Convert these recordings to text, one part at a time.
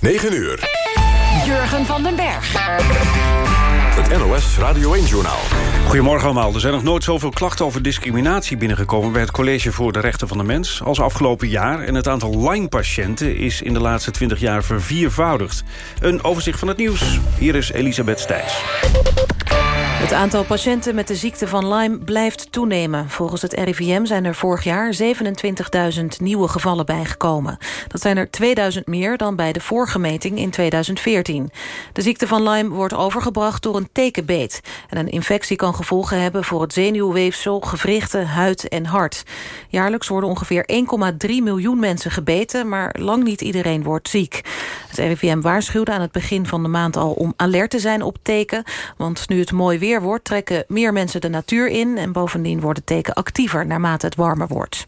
9 uur. Jurgen van den Berg. Het NOS Radio 1-journaal. Goedemorgen allemaal. Er zijn nog nooit zoveel klachten over discriminatie binnengekomen... bij het College voor de Rechten van de Mens als afgelopen jaar. En het aantal Lyme-patiënten is in de laatste 20 jaar verviervoudigd. Een overzicht van het nieuws. Hier is Elisabeth Stijs. Het aantal patiënten met de ziekte van Lyme blijft toenemen. Volgens het RIVM zijn er vorig jaar 27.000 nieuwe gevallen bijgekomen. Dat zijn er 2000 meer dan bij de vorige meting in 2014. De ziekte van Lyme wordt overgebracht door een tekenbeet. En een infectie kan gevolgen hebben voor het zenuwweefsel, gewrichten, huid en hart. Jaarlijks worden ongeveer 1,3 miljoen mensen gebeten... maar lang niet iedereen wordt ziek. Het RIVM waarschuwde aan het begin van de maand al om alert te zijn op teken. Want nu het mooi weer wordt, trekken meer mensen de natuur in... en bovendien wordt het teken actiever naarmate het warmer wordt.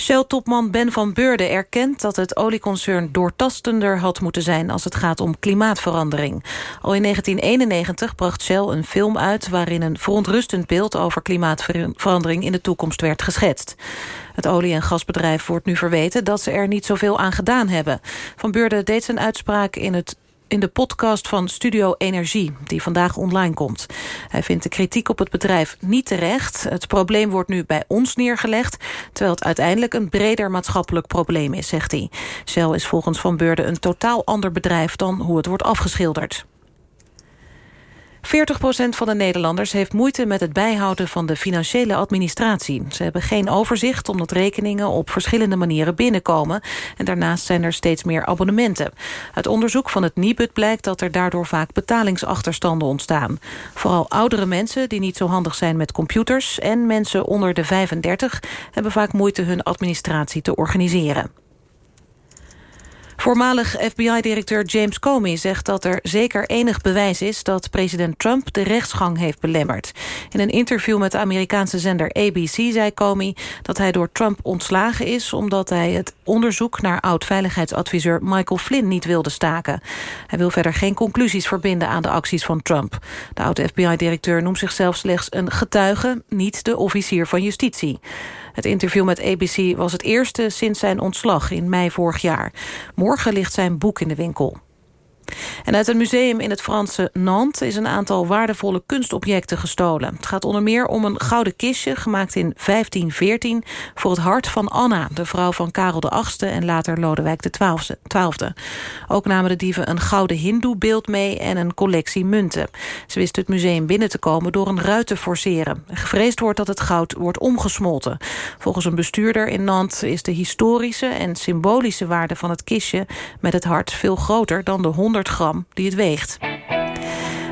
Shell-topman Ben van Beurden erkent dat het olieconcern doortastender had moeten zijn als het gaat om klimaatverandering. Al in 1991 bracht Shell een film uit waarin een verontrustend beeld over klimaatverandering in de toekomst werd geschetst. Het olie- en gasbedrijf wordt nu verweten dat ze er niet zoveel aan gedaan hebben. Van Beurden deed zijn uitspraak in het in de podcast van Studio Energie, die vandaag online komt. Hij vindt de kritiek op het bedrijf niet terecht. Het probleem wordt nu bij ons neergelegd... terwijl het uiteindelijk een breder maatschappelijk probleem is, zegt hij. Shell is volgens Van Beurden een totaal ander bedrijf... dan hoe het wordt afgeschilderd. 40% van de Nederlanders heeft moeite met het bijhouden van de financiële administratie. Ze hebben geen overzicht omdat rekeningen op verschillende manieren binnenkomen. En daarnaast zijn er steeds meer abonnementen. Uit onderzoek van het Nibud blijkt dat er daardoor vaak betalingsachterstanden ontstaan. Vooral oudere mensen die niet zo handig zijn met computers... en mensen onder de 35 hebben vaak moeite hun administratie te organiseren. Voormalig FBI-directeur James Comey zegt dat er zeker enig bewijs is... dat president Trump de rechtsgang heeft belemmerd. In een interview met de Amerikaanse zender ABC zei Comey... dat hij door Trump ontslagen is... omdat hij het onderzoek naar oud-veiligheidsadviseur Michael Flynn niet wilde staken. Hij wil verder geen conclusies verbinden aan de acties van Trump. De oud-FBI-directeur noemt zichzelf slechts een getuige... niet de officier van justitie. Het interview met ABC was het eerste sinds zijn ontslag in mei vorig jaar. Morgen ligt zijn boek in de winkel. En uit een museum in het Franse Nantes is een aantal waardevolle kunstobjecten gestolen. Het gaat onder meer om een gouden kistje gemaakt in 1514 voor het hart van Anna, de vrouw van Karel VIII en later Lodewijk XII. Ook namen de dieven een gouden hindoe-beeld mee en een collectie munten. Ze wisten het museum binnen te komen door een ruit te forceren. Gevreesd wordt dat het goud wordt omgesmolten. Volgens een bestuurder in Nantes is de historische en symbolische waarde van het kistje met het hart veel groter dan de 100 gram die het weegt.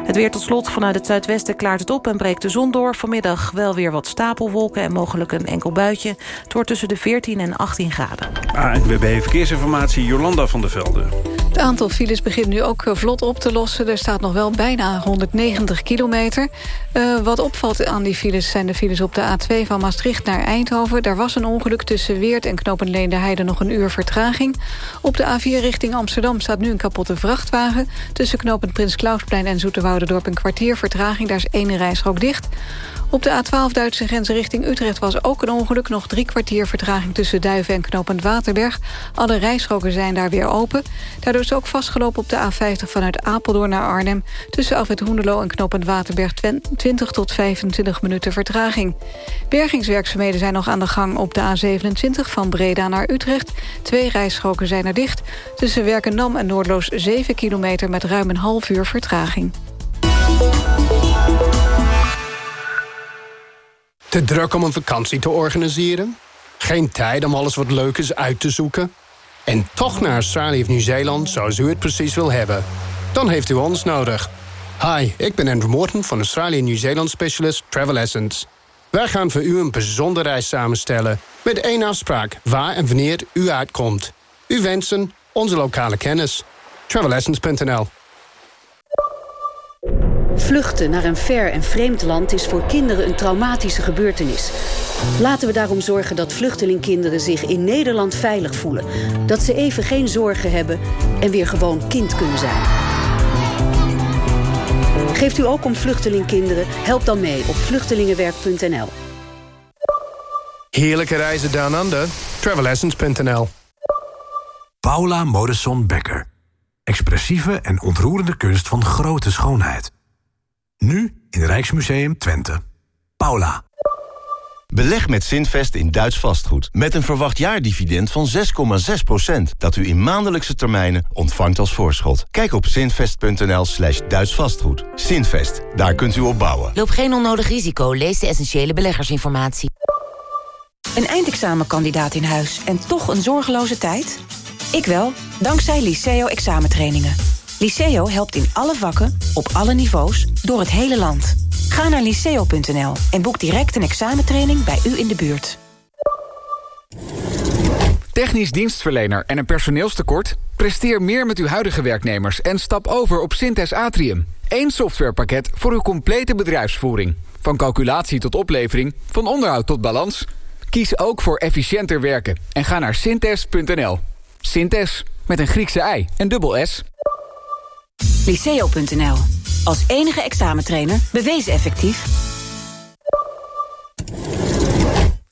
Het weer tot slot. Vanuit het zuidwesten klaart het op en breekt de zon door. Vanmiddag wel weer wat stapelwolken en mogelijk een enkel buitje. Het wordt tussen de 14 en 18 graden. ANWB Verkeersinformatie, Jolanda van der Velde. Het aantal files begint nu ook eh, vlot op te lossen. Er staat nog wel bijna 190 kilometer. Uh, wat opvalt aan die files zijn de files op de A2 van Maastricht naar Eindhoven. Daar was een ongeluk tussen Weert en Knopenleen de Heide nog een uur vertraging. Op de A4 richting Amsterdam staat nu een kapotte vrachtwagen. Tussen knooppunt Prins Klausplein en Zoeterwouderdorp een kwartier vertraging. Daar is één rijstrook dicht. Op de A12 Duitse grens richting Utrecht was ook een ongeluk. Nog drie kwartier vertraging tussen Duiven en Knopend Waterberg. Alle rijstroken zijn daar weer open. Daardoor is ook vastgelopen op de A50 vanuit Apeldoorn naar Arnhem. Tussen Afwet Hoenderloo en Knopend Waterberg 20 tot 25 minuten vertraging. Bergingswerkzaamheden zijn nog aan de gang op de A27 van Breda naar Utrecht. Twee rijstroken zijn er dicht. Tussen Werkendam en Noordloos 7 kilometer met ruim een half uur vertraging. Te druk om een vakantie te organiseren? Geen tijd om alles wat leuk is uit te zoeken? En toch naar Australië of Nieuw-Zeeland zoals u het precies wil hebben? Dan heeft u ons nodig. Hi, ik ben Andrew Morton van Australië Nieuw-Zeeland Specialist Travel Essence. Wij gaan voor u een bijzondere reis samenstellen... met één afspraak waar en wanneer u uitkomt. U wensen onze lokale kennis. Travelessence.nl Vluchten naar een ver en vreemd land is voor kinderen een traumatische gebeurtenis. Laten we daarom zorgen dat vluchtelingkinderen zich in Nederland veilig voelen. Dat ze even geen zorgen hebben en weer gewoon kind kunnen zijn. Geeft u ook om vluchtelingkinderen? Help dan mee op vluchtelingenwerk.nl. Heerlijke reizen down under. Travelessence.nl Paula Modesson Becker. Expressieve en ontroerende kunst van grote schoonheid. Nu in Rijksmuseum Twente. Paula. Beleg met Zinvest in Duits vastgoed. Met een verwacht jaardividend van 6,6%. Dat u in maandelijkse termijnen ontvangt als voorschot. Kijk op zinvest.nl slash Duits vastgoed. Zinvest, daar kunt u op bouwen. Loop geen onnodig risico. Lees de essentiële beleggersinformatie. Een eindexamenkandidaat in huis en toch een zorgeloze tijd? Ik wel, dankzij Liceo examentrainingen. Liceo helpt in alle vakken, op alle niveaus, door het hele land. Ga naar liceo.nl en boek direct een examentraining bij u in de buurt. Technisch dienstverlener en een personeelstekort? Presteer meer met uw huidige werknemers en stap over op Synthes Atrium. Eén softwarepakket voor uw complete bedrijfsvoering. Van calculatie tot oplevering, van onderhoud tot balans. Kies ook voor efficiënter werken en ga naar synthes.nl. Synthes, met een Griekse ei en dubbel S. Liceo.nl. Als enige examentrainer bewezen effectief.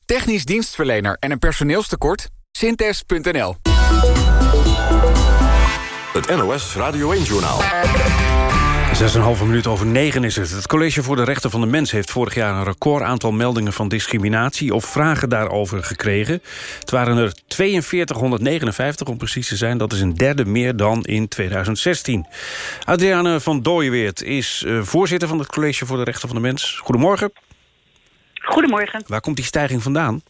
Technisch dienstverlener en een personeelstekort? Synthes.nl. Het NOS Radio 1-journaal. Zes en halve minuut over negen is het. Het College voor de Rechten van de Mens heeft vorig jaar... een record aantal meldingen van discriminatie of vragen daarover gekregen. Het waren er 4259 om precies te zijn. Dat is een derde meer dan in 2016. Adriane van Dooyeweert is uh, voorzitter van het College voor de Rechten van de Mens. Goedemorgen. Goedemorgen. Waar komt die stijging vandaan?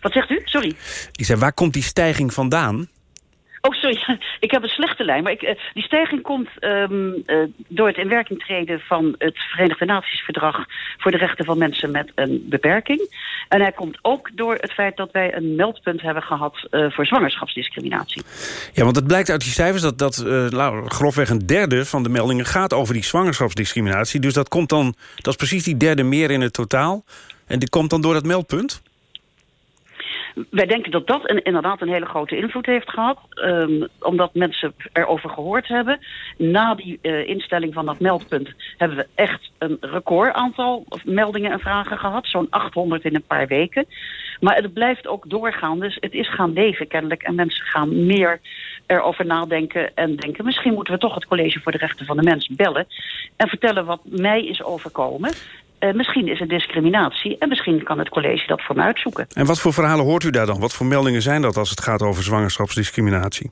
Wat zegt u? Sorry. Ik zei, waar komt die stijging vandaan? Oh, sorry. Ik heb een slechte lijn. Maar ik, uh, die stijging komt um, uh, door het in werking treden van het Verenigde Naties Verdrag voor de rechten van mensen met een beperking. En hij komt ook door het feit dat wij een meldpunt hebben gehad uh, voor zwangerschapsdiscriminatie. Ja, want het blijkt uit die cijfers dat, dat grofweg een derde van de meldingen gaat over die zwangerschapsdiscriminatie. Dus dat komt dan, dat is precies die derde meer in het totaal. En die komt dan door dat meldpunt? Wij denken dat dat inderdaad een hele grote invloed heeft gehad. Um, omdat mensen erover gehoord hebben. Na die uh, instelling van dat meldpunt hebben we echt een record aantal meldingen en vragen gehad. Zo'n 800 in een paar weken. Maar het blijft ook doorgaan. Dus het is gaan leven kennelijk. En mensen gaan meer erover nadenken en denken... misschien moeten we toch het College voor de Rechten van de Mens bellen... en vertellen wat mij is overkomen. Uh, misschien is het discriminatie en misschien kan het college dat voor me uitzoeken. En wat voor verhalen hoort u daar dan? Wat voor meldingen zijn dat als het gaat over zwangerschapsdiscriminatie?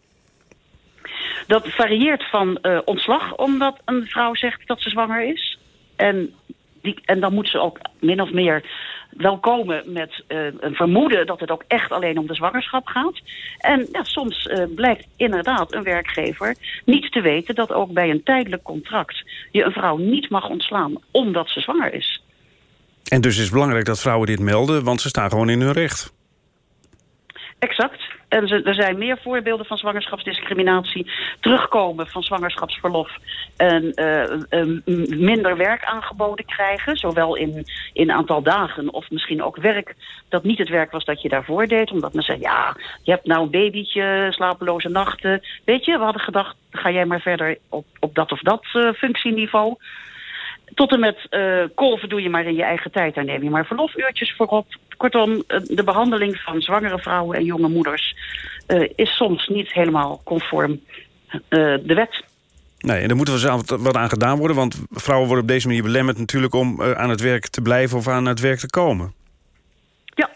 Dat varieert van uh, ontslag omdat een vrouw zegt dat ze zwanger is. En, die, en dan moet ze ook min of meer wel komen met uh, een vermoeden dat het ook echt alleen om de zwangerschap gaat. En ja, soms uh, blijkt inderdaad een werkgever niet te weten dat ook bij een tijdelijk contract je een vrouw niet mag ontslaan omdat ze zwanger is. En dus is het belangrijk dat vrouwen dit melden, want ze staan gewoon in hun recht. Exact. En er zijn meer voorbeelden van zwangerschapsdiscriminatie. Terugkomen van zwangerschapsverlof. En uh, minder werk aangeboden krijgen. Zowel in, in aantal dagen of misschien ook werk dat niet het werk was dat je daarvoor deed. Omdat men zei, ja, je hebt nou een babytje, slapeloze nachten. Weet je, we hadden gedacht, ga jij maar verder op, op dat of dat uh, functieniveau. Tot en met uh, kolven doe je maar in je eigen tijd. Daar neem je maar verlofuurtjes voor op. Kortom, de behandeling van zwangere vrouwen en jonge moeders... Uh, is soms niet helemaal conform uh, de wet. Nee, en daar moet er wat aan gedaan worden... want vrouwen worden op deze manier belemmerd natuurlijk... om uh, aan het werk te blijven of aan het werk te komen. Ja,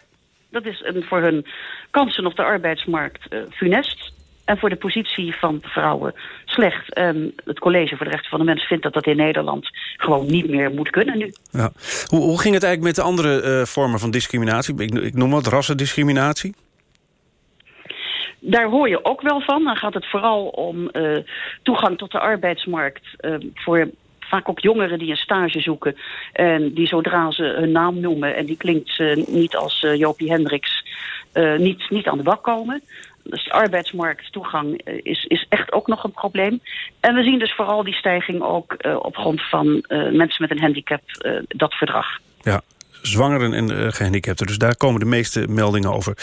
dat is een, voor hun kansen op de arbeidsmarkt funest en voor de positie van vrouwen slecht. En het College voor de Rechten van de Mens vindt dat dat in Nederland gewoon niet meer moet kunnen nu. Ja. Hoe, hoe ging het eigenlijk met de andere uh, vormen van discriminatie? Ik, ik noem wat rassendiscriminatie. Daar hoor je ook wel van. Dan gaat het vooral om uh, toegang tot de arbeidsmarkt uh, voor vaak ook jongeren die een stage zoeken. En die zodra ze hun naam noemen en die klinkt uh, niet als Jopie Hendricks, niet, niet aan de bak komen. Dus arbeidsmarkttoegang is, is echt ook nog een probleem. En we zien dus vooral die stijging ook uh, op grond van uh, mensen met een handicap, uh, dat verdrag. Ja, zwangeren en uh, gehandicapten. Dus daar komen de meeste meldingen over.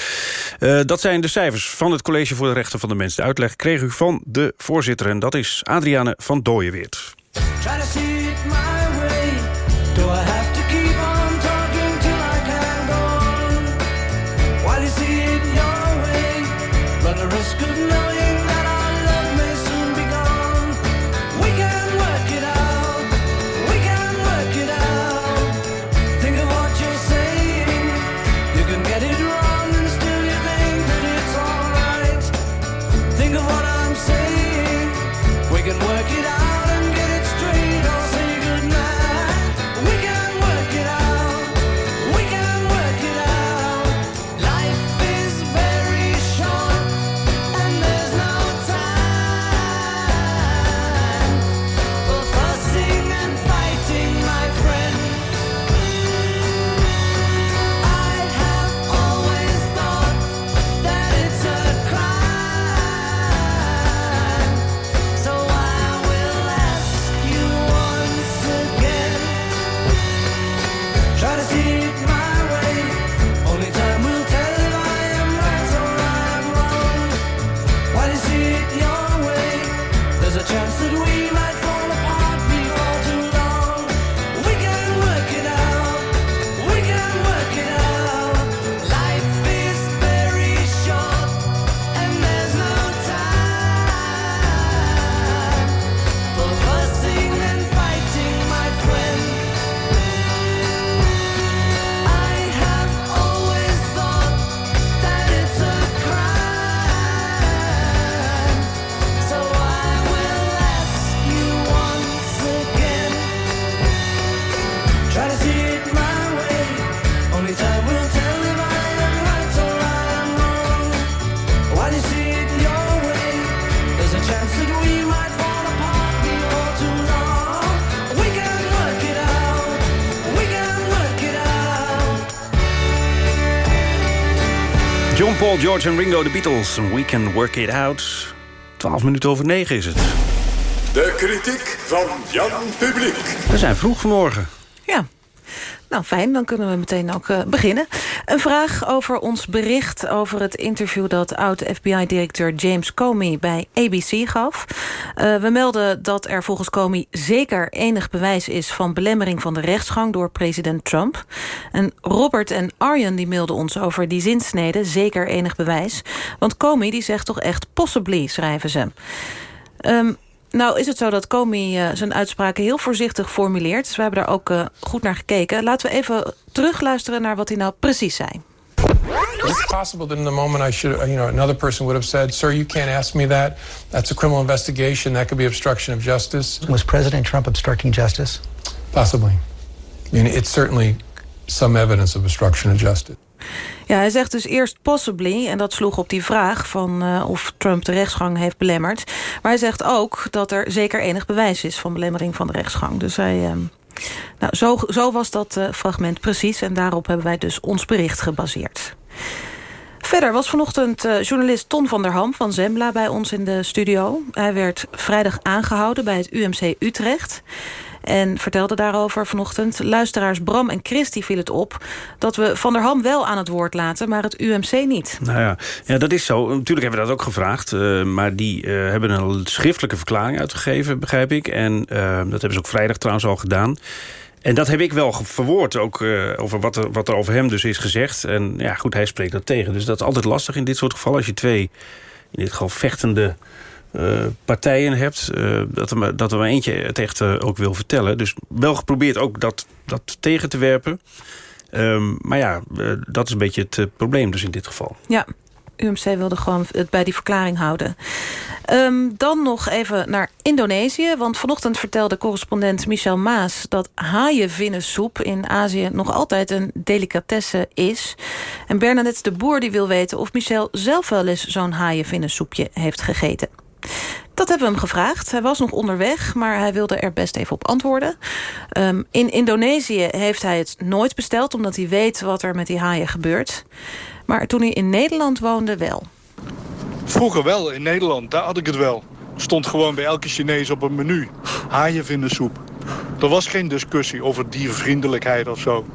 Uh, dat zijn de cijfers van het College voor de Rechten van de Mens. De uitleg kreeg u van de voorzitter en dat is Adriane van Dooyeweert. Paul, George en Ringo, de Beatles. We can work it out. 12 minuten over 9 is het. De kritiek van Jan Publiek. We zijn vroeg vanmorgen. Ja. Nou, fijn, dan kunnen we meteen ook uh, beginnen. Een vraag over ons bericht over het interview... dat oud-FBI-directeur James Comey bij ABC gaf. Uh, we melden dat er volgens Comey zeker enig bewijs is... van belemmering van de rechtsgang door president Trump. En Robert en Arjen die mailden ons over die zinsnede... zeker enig bewijs. Want Comey die zegt toch echt possibly, schrijven ze. Um, nou is het zo dat Comey uh, zijn uitspraken heel voorzichtig formuleert. Dus we hebben daar ook uh, goed naar gekeken. Laten we even terugluisteren naar wat hij nou precies zei. It's possible that in the moment I should, you know, another person would have said, "Sir, you can't ask me that. That's a criminal investigation. That could be obstruction of justice." Was President Trump obstructing justice? Possibly. I mean, it's certainly some evidence of obstruction of justice. Ja, hij zegt dus eerst possibly, en dat sloeg op die vraag... van uh, of Trump de rechtsgang heeft belemmerd. Maar hij zegt ook dat er zeker enig bewijs is... van belemmering van de rechtsgang. Dus hij... Uh, nou, zo, zo was dat uh, fragment precies. En daarop hebben wij dus ons bericht gebaseerd. Verder was vanochtend uh, journalist Ton van der Ham van Zembla bij ons in de studio. Hij werd vrijdag aangehouden bij het UMC Utrecht. En vertelde daarover vanochtend. Luisteraars Bram en Christy viel het op... dat we Van der Ham wel aan het woord laten, maar het UMC niet. Nou ja, ja dat is zo. Natuurlijk hebben we dat ook gevraagd. Uh, maar die uh, hebben een schriftelijke verklaring uitgegeven, begrijp ik. En uh, dat hebben ze ook vrijdag trouwens al gedaan. En dat heb ik wel verwoord, ook over wat er, wat er over hem dus is gezegd. En ja, goed, hij spreekt dat tegen. Dus dat is altijd lastig in dit soort gevallen. Als je twee, in dit geval vechtende uh, partijen hebt... Uh, dat, er, dat maar eentje het echt uh, ook wil vertellen. Dus wel geprobeerd ook dat, dat tegen te werpen. Um, maar ja, dat is een beetje het probleem dus in dit geval. Ja, UMC wilde gewoon het bij die verklaring houden. Um, dan nog even naar Indonesië. Want vanochtend vertelde correspondent Michel Maas... dat haaienvinnensoep in Azië nog altijd een delicatesse is. En Bernadette de Boer die wil weten of Michel zelf wel eens... zo'n haaienvinnensoepje heeft gegeten. Dat hebben we hem gevraagd. Hij was nog onderweg, maar hij wilde er best even op antwoorden. Um, in Indonesië heeft hij het nooit besteld... omdat hij weet wat er met die haaien gebeurt. Maar toen hij in Nederland woonde, wel. Vroeger wel, in Nederland. Daar had ik het wel. Stond gewoon bij elke Chinees op een menu. Haaienvindensoep. Er was geen discussie over diervriendelijkheid of zo.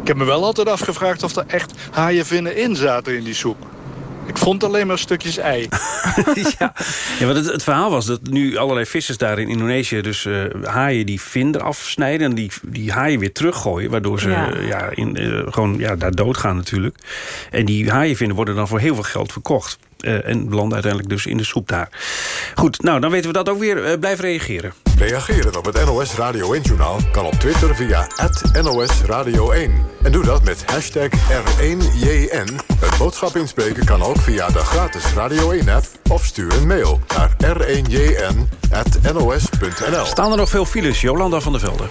Ik heb me wel altijd afgevraagd of er echt haaienvinnen in zaten in die soep. Ik vond alleen maar stukjes ei. ja, ja het, het, verhaal was dat nu allerlei vissers daar in Indonesië... dus uh, haaien die vinden afsnijden en die, die haaien weer teruggooien... waardoor ze ja. ja in, uh, gewoon ja, daar doodgaan natuurlijk. En die haaienvinden worden dan voor heel veel geld verkocht. Uh, en belanden uiteindelijk dus in de soep daar. Goed, nou, dan weten we dat ook weer. Uh, blijf reageren. Reageren op het NOS Radio 1-journaal kan op Twitter via NOS Radio 1. En doe dat met hashtag R1JN. Het boodschap inspreken kan ook via de gratis Radio 1-app... of stuur een mail naar r1jn.nos.nl. Staan er nog veel files, Jolanda van der Velde?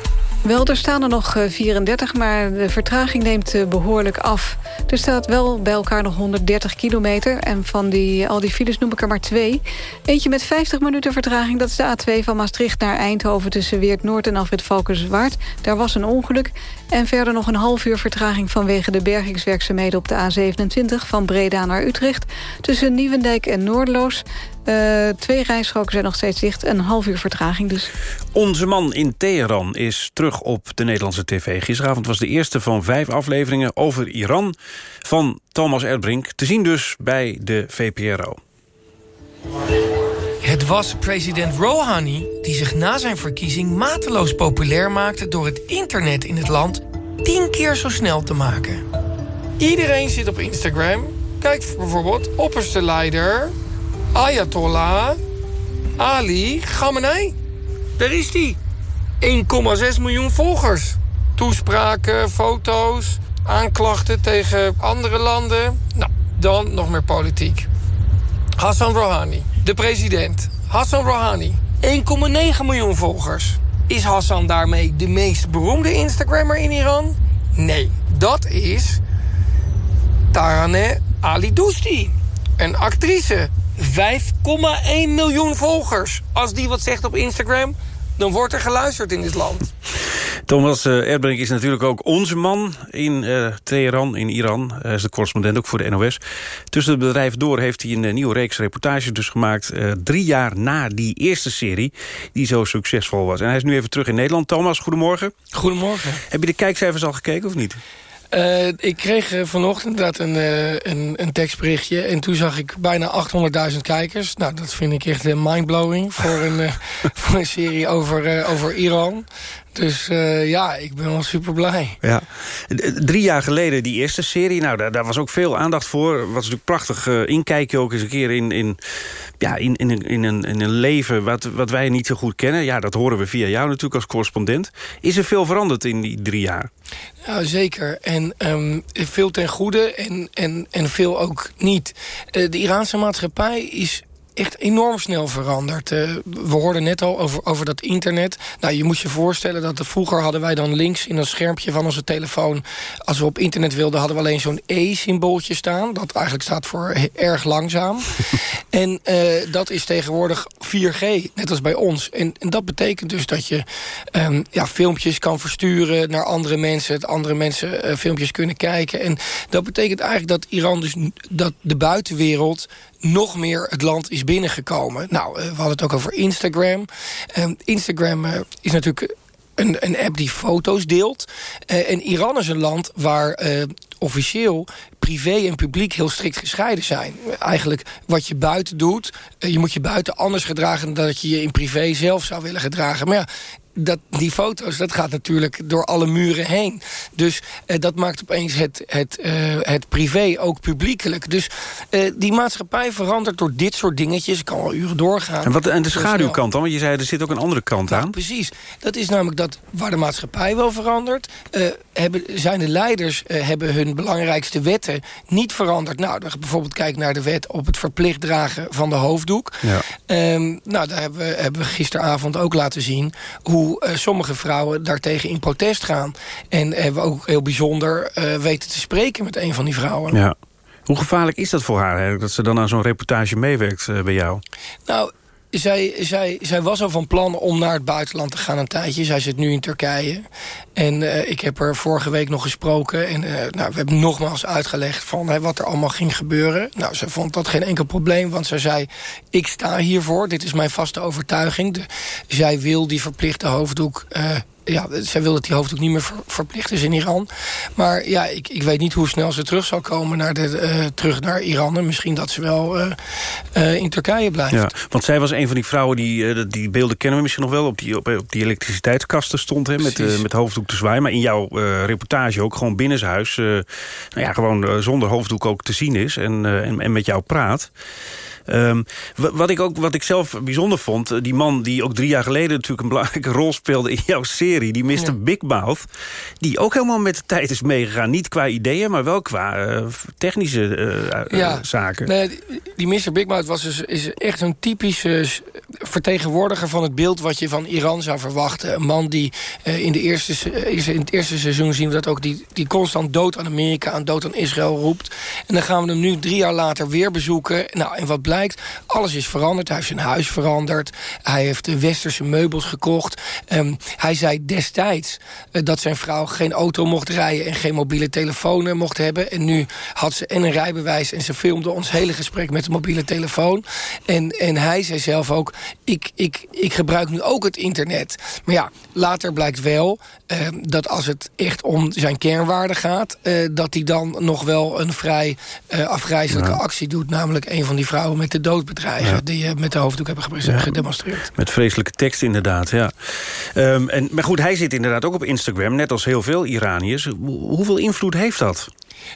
Wel, er staan er nog 34, eh, maar de vertraging neemt eh, behoorlijk af. Er staat wel bij elkaar nog 130 kilometer. En van die, al die files noem ik er maar twee. Eentje met 50 minuten vertraging, dat is de A2 van Maastricht naar Eindhoven... tussen Weert Noord en Alfred Valkenswaard. Daar was een ongeluk. En verder nog een half uur vertraging vanwege de bergingswerkzaamheden... op de A27 van Breda naar Utrecht. Tussen Nieuwendijk en Noordloos. Uh, twee rijstroken zijn nog steeds dicht. Een half uur vertraging dus. Onze man in Teheran is terug op de Nederlandse tv. Gisteravond was de eerste van vijf afleveringen over Iran... van Thomas Erdbrink. Te zien dus bij de VPRO. Het was president Rouhani die zich na zijn verkiezing mateloos populair maakte... door het internet in het land tien keer zo snel te maken. Iedereen zit op Instagram. Kijk bijvoorbeeld opperste leider Ayatollah Ali Khamenei. Daar is hij. 1,6 miljoen volgers. Toespraken, foto's, aanklachten tegen andere landen. Nou, dan nog meer politiek. Hassan Rouhani, de president. Hassan Rouhani, 1,9 miljoen volgers. Is Hassan daarmee de meest beroemde Instagrammer in Iran? Nee, dat is Taraneh Ali Dousti, een actrice 5,1 miljoen volgers. Als die wat zegt op Instagram, dan wordt er geluisterd in dit land. Thomas uh, Erdbrink is natuurlijk ook onze man in uh, Teheran, in Iran. Hij is de correspondent ook voor de NOS. Tussen het bedrijf door heeft hij een uh, nieuwe reeks reportages dus gemaakt... drie jaar na die eerste serie die zo succesvol was. En hij is nu even terug in Nederland. Thomas, goedemorgen. Goedemorgen. Heb je de kijkcijfers al gekeken of niet? Uh, ik kreeg uh, vanochtend inderdaad een, uh, een, een, tekstberichtje. En toen zag ik bijna 800.000 kijkers. Nou, dat vind ik echt mindblowing voor een, voor een serie over, over Iran. Dus ja, ik ben wel super blij. Ja. Drie jaar geleden die eerste serie. Nou, daar, daar was ook veel aandacht voor. Was natuurlijk prachtig inkijken ook eens een keer in... in ja, in, in, in, een, in een leven wat, wat wij niet zo goed kennen. Ja, dat horen we via jou natuurlijk als correspondent. Is er veel veranderd in die drie jaar? Ja, zeker. En um, veel ten goede en, en, en veel ook niet. Uh, de Iraanse maatschappij is echt enorm snel veranderd. Uh, we hoorden net al over, over dat internet. Nou, je moet je voorstellen dat vroeger hadden wij dan links in een schermpje van onze telefoon... als we op internet wilden, hadden we alleen zo'n E-symbooltje staan. Dat eigenlijk staat voor erg langzaam. en uh, dat is tegenwoordig 4G, net als bij ons. En, en dat betekent dus dat je um, ja, filmpjes kan versturen naar andere mensen... dat andere mensen uh, filmpjes kunnen kijken. En dat betekent eigenlijk dat Iran dus dat de buitenwereld nog meer het land is binnengekomen. Nou, eh, we hadden het ook over Instagram. Uh, Instagram uh, is natuurlijk een, een, app die foto's deelt. Uh, en Iran is een land waar officieel privé en publiek heel strikt gescheiden zijn. Eigenlijk wat je buiten doet, je moet je buiten anders gedragen... dan dat je je in privé zelf zou willen gedragen. Maar ja, dat, die foto's, dat gaat natuurlijk door alle muren heen. Dus eh, dat maakt opeens het, het, uh, het privé ook publiekelijk. Dus uh, die maatschappij verandert door dit soort dingetjes. Ik kan al uren doorgaan. En, wat, en de schaduwkant dan? Want je zei, er zit ook een andere kant nou, aan. Precies. Dat is namelijk dat waar de maatschappij wel verandert... Uh, hebben, zijn de leiders hebben hun belangrijkste wetten niet veranderd. Nou, dan bijvoorbeeld kijk naar de wet op het verplicht dragen van de hoofddoek. Ja. Um, nou, daar hebben we, hebben we gisteravond ook laten zien... hoe hoe uh, sommige vrouwen daartegen in protest gaan. En hebben we ook heel bijzonder uh, weten te spreken met een van die vrouwen. Ja. Hoe gevaarlijk is dat voor haar, hè, dat ze dan aan zo'n reportage meewerkt bij jou? Nou, zij, zij, zij was al van plan om naar het buitenland te gaan een tijdje. Zij zit nu in Turkije. En uh, ik heb er vorige week nog gesproken. En uh, nou, we hebben nogmaals uitgelegd van hè, wat er allemaal ging gebeuren. Nou, ze vond dat geen enkel probleem. Want ze zei, ik sta hiervoor. Dit is mijn vaste overtuiging. Zij wil die verplichte hoofddoek... Uh, ja, zij wil dat die hoofddoek niet meer verplicht is in Iran. Maar ja, ik, ik weet niet hoe snel ze terug zal komen naar de, terug naar Iran. En misschien dat ze wel in Turkije blijft. Ja, want zij was een van die vrouwen, die, die beelden kennen we misschien nog wel... op die, op, op die elektriciteitskasten stond, hè, met, met hoofddoek te zwaaien. Maar in jouw reportage ook gewoon binnenshuis... nou ja, gewoon zonder hoofddoek ook te zien is en, en, en met jou praat. Um, wat, ik ook, wat ik zelf bijzonder vond... Eh, die man die ook drie jaar geleden natuurlijk een belangrijke rol speelde... in jouw serie, die Mr. Big Mouth... die ook helemaal met de tijd is meegegaan. Niet qua ideeën, maar wel qua uh, technische uh, ja. zaken. Nee, die, Mr. Big Mouth was dus, is echt een typische vertegenwoordiger van het beeld... wat je van Iran zou verwachten. Een man die in, de eerste, in het eerste seizoen zien we dat ook... Die, die constant dood aan Amerika, aan dood aan Israël roept. En dan gaan we hem nu drie jaar later weer bezoeken. Nou, en wat alles is veranderd. Hij heeft zijn huis veranderd. Hij heeft de westerse meubels gekocht. Um, hij zei destijds uh, dat zijn vrouw geen auto mocht rijden... en geen mobiele telefoon mocht hebben. En nu had ze en een rijbewijs... en ze filmde ons hele gesprek met de mobiele telefoon. En, en hij zei zelf ook... Ik, ik, ik gebruik nu ook het internet. Maar ja, later blijkt wel uh, dat als het echt om zijn kernwaarden gaat... Uh, dat hij dan nog wel een vrij uh, afgrijzelijke ja. actie doet. Namelijk een van die vrouwen met de dood bedreigen... die met de hoofddoek hebben gedemonstreerd. Met vreselijke tekst inderdaad, ja. Um, en, maar goed, hij zit inderdaad ook op Instagram... net als heel veel Iraniërs. Hoeveel invloed heeft dat?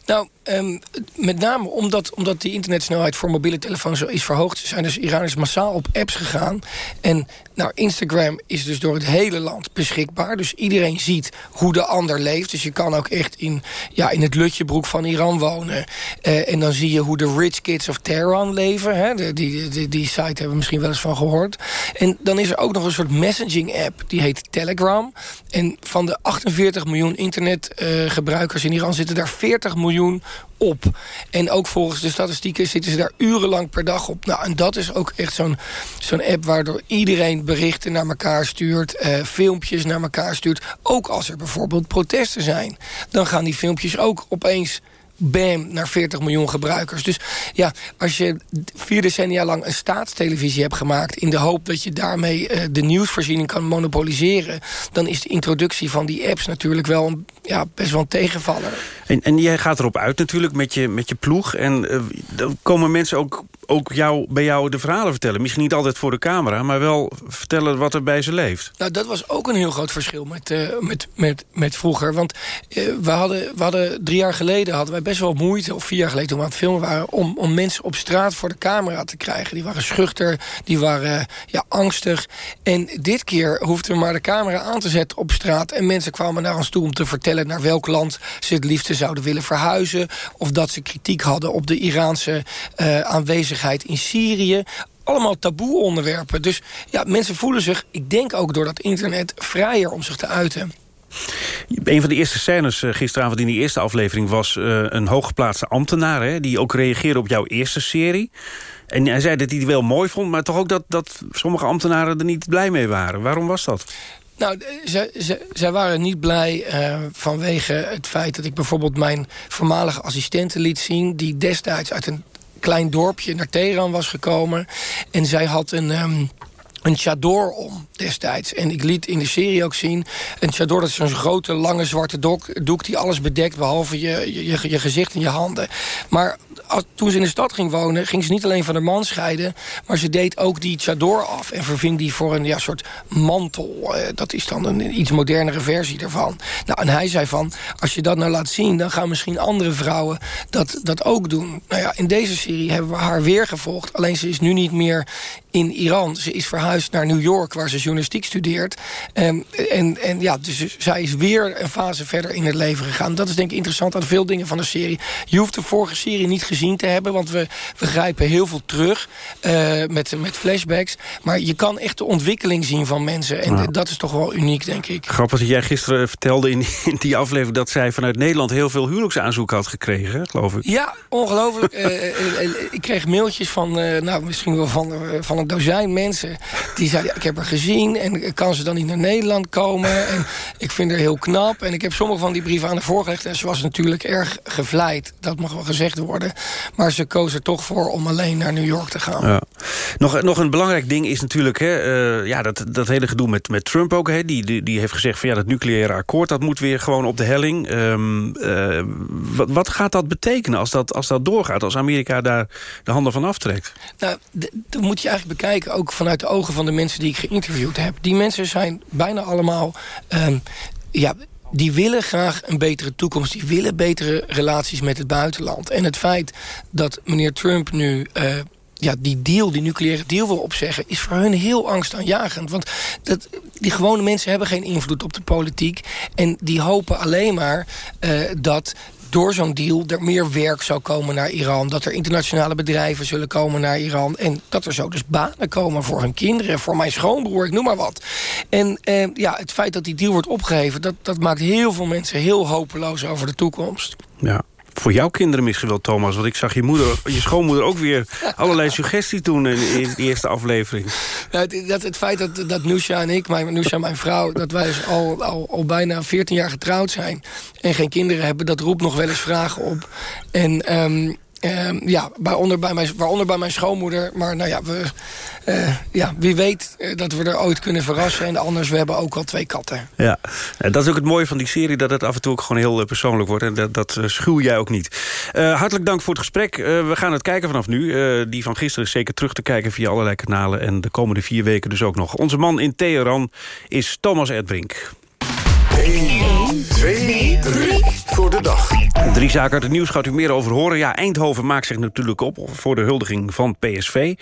Nou, um, met name omdat, omdat die internetsnelheid voor mobiele telefoons is verhoogd... zijn dus Iraniërs massaal op apps gegaan. En nou, Instagram is dus door het hele land beschikbaar. Dus iedereen ziet hoe de ander leeft. Dus je kan ook echt in, ja, in het Lutjebroek van Iran wonen. Uh, en dan zie je hoe de rich kids of Tehran leven. Die, die, die site hebben we misschien wel eens van gehoord. En dan is er ook nog een soort messaging-app. Die heet Telegram. En van de 48 miljoen internetgebruikers in Iran... zitten daar 40 miljoen op. En ook volgens de statistieken zitten ze daar urenlang per dag op. Nou, en dat is ook echt zo'n zo'n app waardoor iedereen berichten naar elkaar stuurt... Eh, filmpjes naar elkaar stuurt. Ook als er bijvoorbeeld protesten zijn. Dan gaan die filmpjes ook opeens bam, naar 40 miljoen gebruikers. Dus ja, als je vier decennia lang een staatstelevisie hebt gemaakt... in de hoop dat je daarmee uh, de nieuwsvoorziening kan monopoliseren... dan is de introductie van die apps natuurlijk wel ja, best wel een tegenvaller. En, en jij gaat erop uit natuurlijk met je, met je ploeg. En uh, dan komen mensen ook, ook jou, bij jou de verhalen vertellen. Misschien niet altijd voor de camera, maar wel vertellen wat er bij ze leeft. Nou, dat was ook een heel groot verschil met, uh, met, met, met vroeger. Want we, hadden, we hadden drie jaar geleden hadden wij best wel moeite, of vier jaar geleden toen we aan het filmen waren... om, om mensen op straat voor de camera te krijgen. Die waren schuchter, die waren ja, angstig. En dit keer hoefden we maar de camera aan te zetten op straat... en mensen kwamen naar ons toe om te vertellen... naar welk land ze het liefste zouden willen verhuizen... of dat ze kritiek hadden op de Iraanse aanwezigheid in Syrië allemaal taboe onderwerpen. Dus ja, mensen voelen zich, ik denk ook door dat internet... vrijer om zich te uiten. Een van de eerste scènes uh, gisteravond in die eerste aflevering... was uh, een hooggeplaatste ambtenaar... Hè, die ook reageerde op jouw eerste serie. En hij zei dat hij het wel mooi vond... maar toch ook dat, dat sommige ambtenaren er niet blij mee waren. Waarom was dat? Nou, zij waren niet blij uh, vanwege het feit dat ik bijvoorbeeld mijn voormalige assistenten liet zien... die destijds uit een klein dorpje naar Teheran was gekomen. En zij had een... Um, een chador om destijds. En ik liet in de serie ook zien... een chador, dat is zo'n grote, lange zwarte doek, doek... die alles bedekt, behalve je, je, je gezicht en je handen. Maar als, toen ze in de stad ging wonen... ging ze niet alleen van haar man scheiden... maar ze deed ook die chador af... en verving die voor een ja, soort mantel. Uh, dat is dan een iets modernere versie daarvan. Nou, en hij zei van... als je dat nou laat zien... dan gaan misschien andere vrouwen dat, dat ook doen. Nou ja, in deze serie hebben we haar weer gevolgd. Alleen ze is nu niet meer in Iran. Ze is verhuisd naar New York, waar ze journalistiek studeert. Um, en, en ja, dus zij is weer een fase verder in het leven gegaan. Dat is denk ik interessant aan veel dingen van de serie. Je hoeft de vorige serie niet gezien te hebben... want we, we grijpen heel veel terug uh, met, met flashbacks. Maar je kan echt de ontwikkeling zien van mensen. En dat is toch wel uniek, denk ik. Grappig dat jij gisteren vertelde in, in die aflevering... dat zij vanuit Nederland heel veel huwelijksaanzoeken had gekregen, geloof ik. Ja, ongelooflijk. uh, ik kreeg mailtjes van, nou, misschien wel van, van een dozijn mensen... die zeiden, ja, ik heb haar gezien en kan ze dan niet naar Nederland komen? En ik vind haar heel knap. En ik heb sommige van die brieven aan haar voorgelegd... en ze was natuurlijk erg gevleid, dat mag wel gezegd worden. Maar ze koos er toch voor om alleen naar New York te gaan. Ja. Nog, nog een belangrijk ding is natuurlijk... Hè, uh, ja, dat, dat hele gedoe met, met Trump ook. Hè, die, die, die heeft gezegd van ja, dat nucleaire akkoord... dat moet weer gewoon op de helling. Um, uh, wat, wat gaat dat betekenen als dat, als dat doorgaat? Als Amerika daar de handen van aftrekt? Nou, dat moet je eigenlijk bekijken... ook vanuit de ogen van de mensen die ik geïnterviewd heb. Die mensen zijn bijna allemaal... Um, ja, die willen graag een betere toekomst. Die willen betere relaties met het buitenland. En het feit dat meneer Trump nu... Uh, ja, die deal, die nucleaire deal wil opzeggen... is voor hun heel angstaanjagend. Want dat, die gewone mensen hebben geen invloed op de politiek. En die hopen alleen maar uh, dat door zo'n deal er meer werk zou komen naar Iran. Dat er internationale bedrijven zullen komen naar Iran. En dat er zo dus banen komen voor hun kinderen, voor mijn schoonbroer, ik noem maar wat. En eh, ja, het feit dat die deal wordt opgegeven... Dat, dat maakt heel veel mensen heel hopeloos over de toekomst. Ja, voor jouw kinderen misschien wel, Thomas. Want ik zag je, moeder, je schoonmoeder ook weer allerlei suggesties doen in de eerste aflevering. Het, dat, het feit dat, dat Nusha en ik, mijn, Nusha mijn vrouw... dat wij dus al, al, al bijna 14 jaar getrouwd zijn en geen kinderen hebben... dat roept nog wel eens vragen op. En... Um, uh, ja, waaronder bij, mijn, waaronder bij mijn schoonmoeder. Maar nou ja, we, uh, ja wie weet uh, dat we er ooit kunnen verrassen. En anders, we hebben ook al twee katten. Ja, en dat is ook het mooie van die serie... dat het af en toe ook gewoon heel persoonlijk wordt. En dat, dat schuw jij ook niet. hartelijk dank voor het gesprek. we gaan het kijken vanaf nu. die van gisteren is zeker terug te kijken via allerlei kanalen. En de komende vier weken dus ook nog. Onze man in Teheran is Thomas Erdbrink. 1, 2, 3 voor de dag. Drie zaken uit het nieuws gaat u meer over horen. Ja, Eindhoven maakt zich natuurlijk op voor de huldiging van PSV.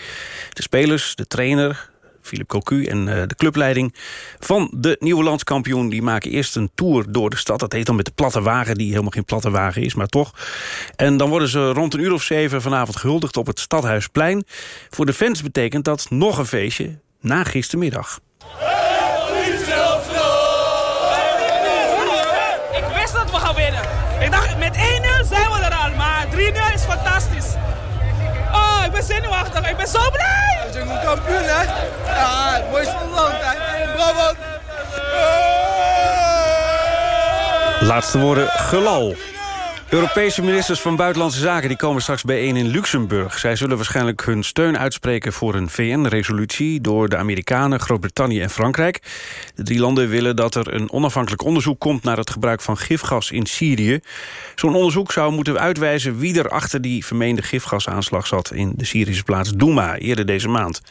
De spelers, de trainer, Philip Cocu en uh, de clubleiding van de nieuwe landskampioen. Die maken eerst een tour door de stad. Dat heet dan met de platte wagen, die helemaal geen platte wagen is, maar toch. En dan worden ze rond een uur of zeven vanavond gehuldigd op het Stadhuisplein. Voor de fans betekent dat nog een feestje na gistermiddag. Met 1-0 zijn we er al, maar 3-0 is fantastisch. Oh, ik ben zenuwachtig. Ik ben zo blij! We zijn een kampioen, hè? Ja, het mooiste van het land, hè? Bravo! Laatste woorden, gelal. Europese ministers van Buitenlandse Zaken die komen straks bijeen in Luxemburg. Zij zullen waarschijnlijk hun steun uitspreken voor een VN-resolutie... door de Amerikanen, Groot-Brittannië en Frankrijk. De drie landen willen dat er een onafhankelijk onderzoek komt... naar het gebruik van gifgas in Syrië. Zo'n onderzoek zou moeten uitwijzen wie er achter die vermeende gifgasaanslag zat... in de Syrische plaats Douma eerder deze maand.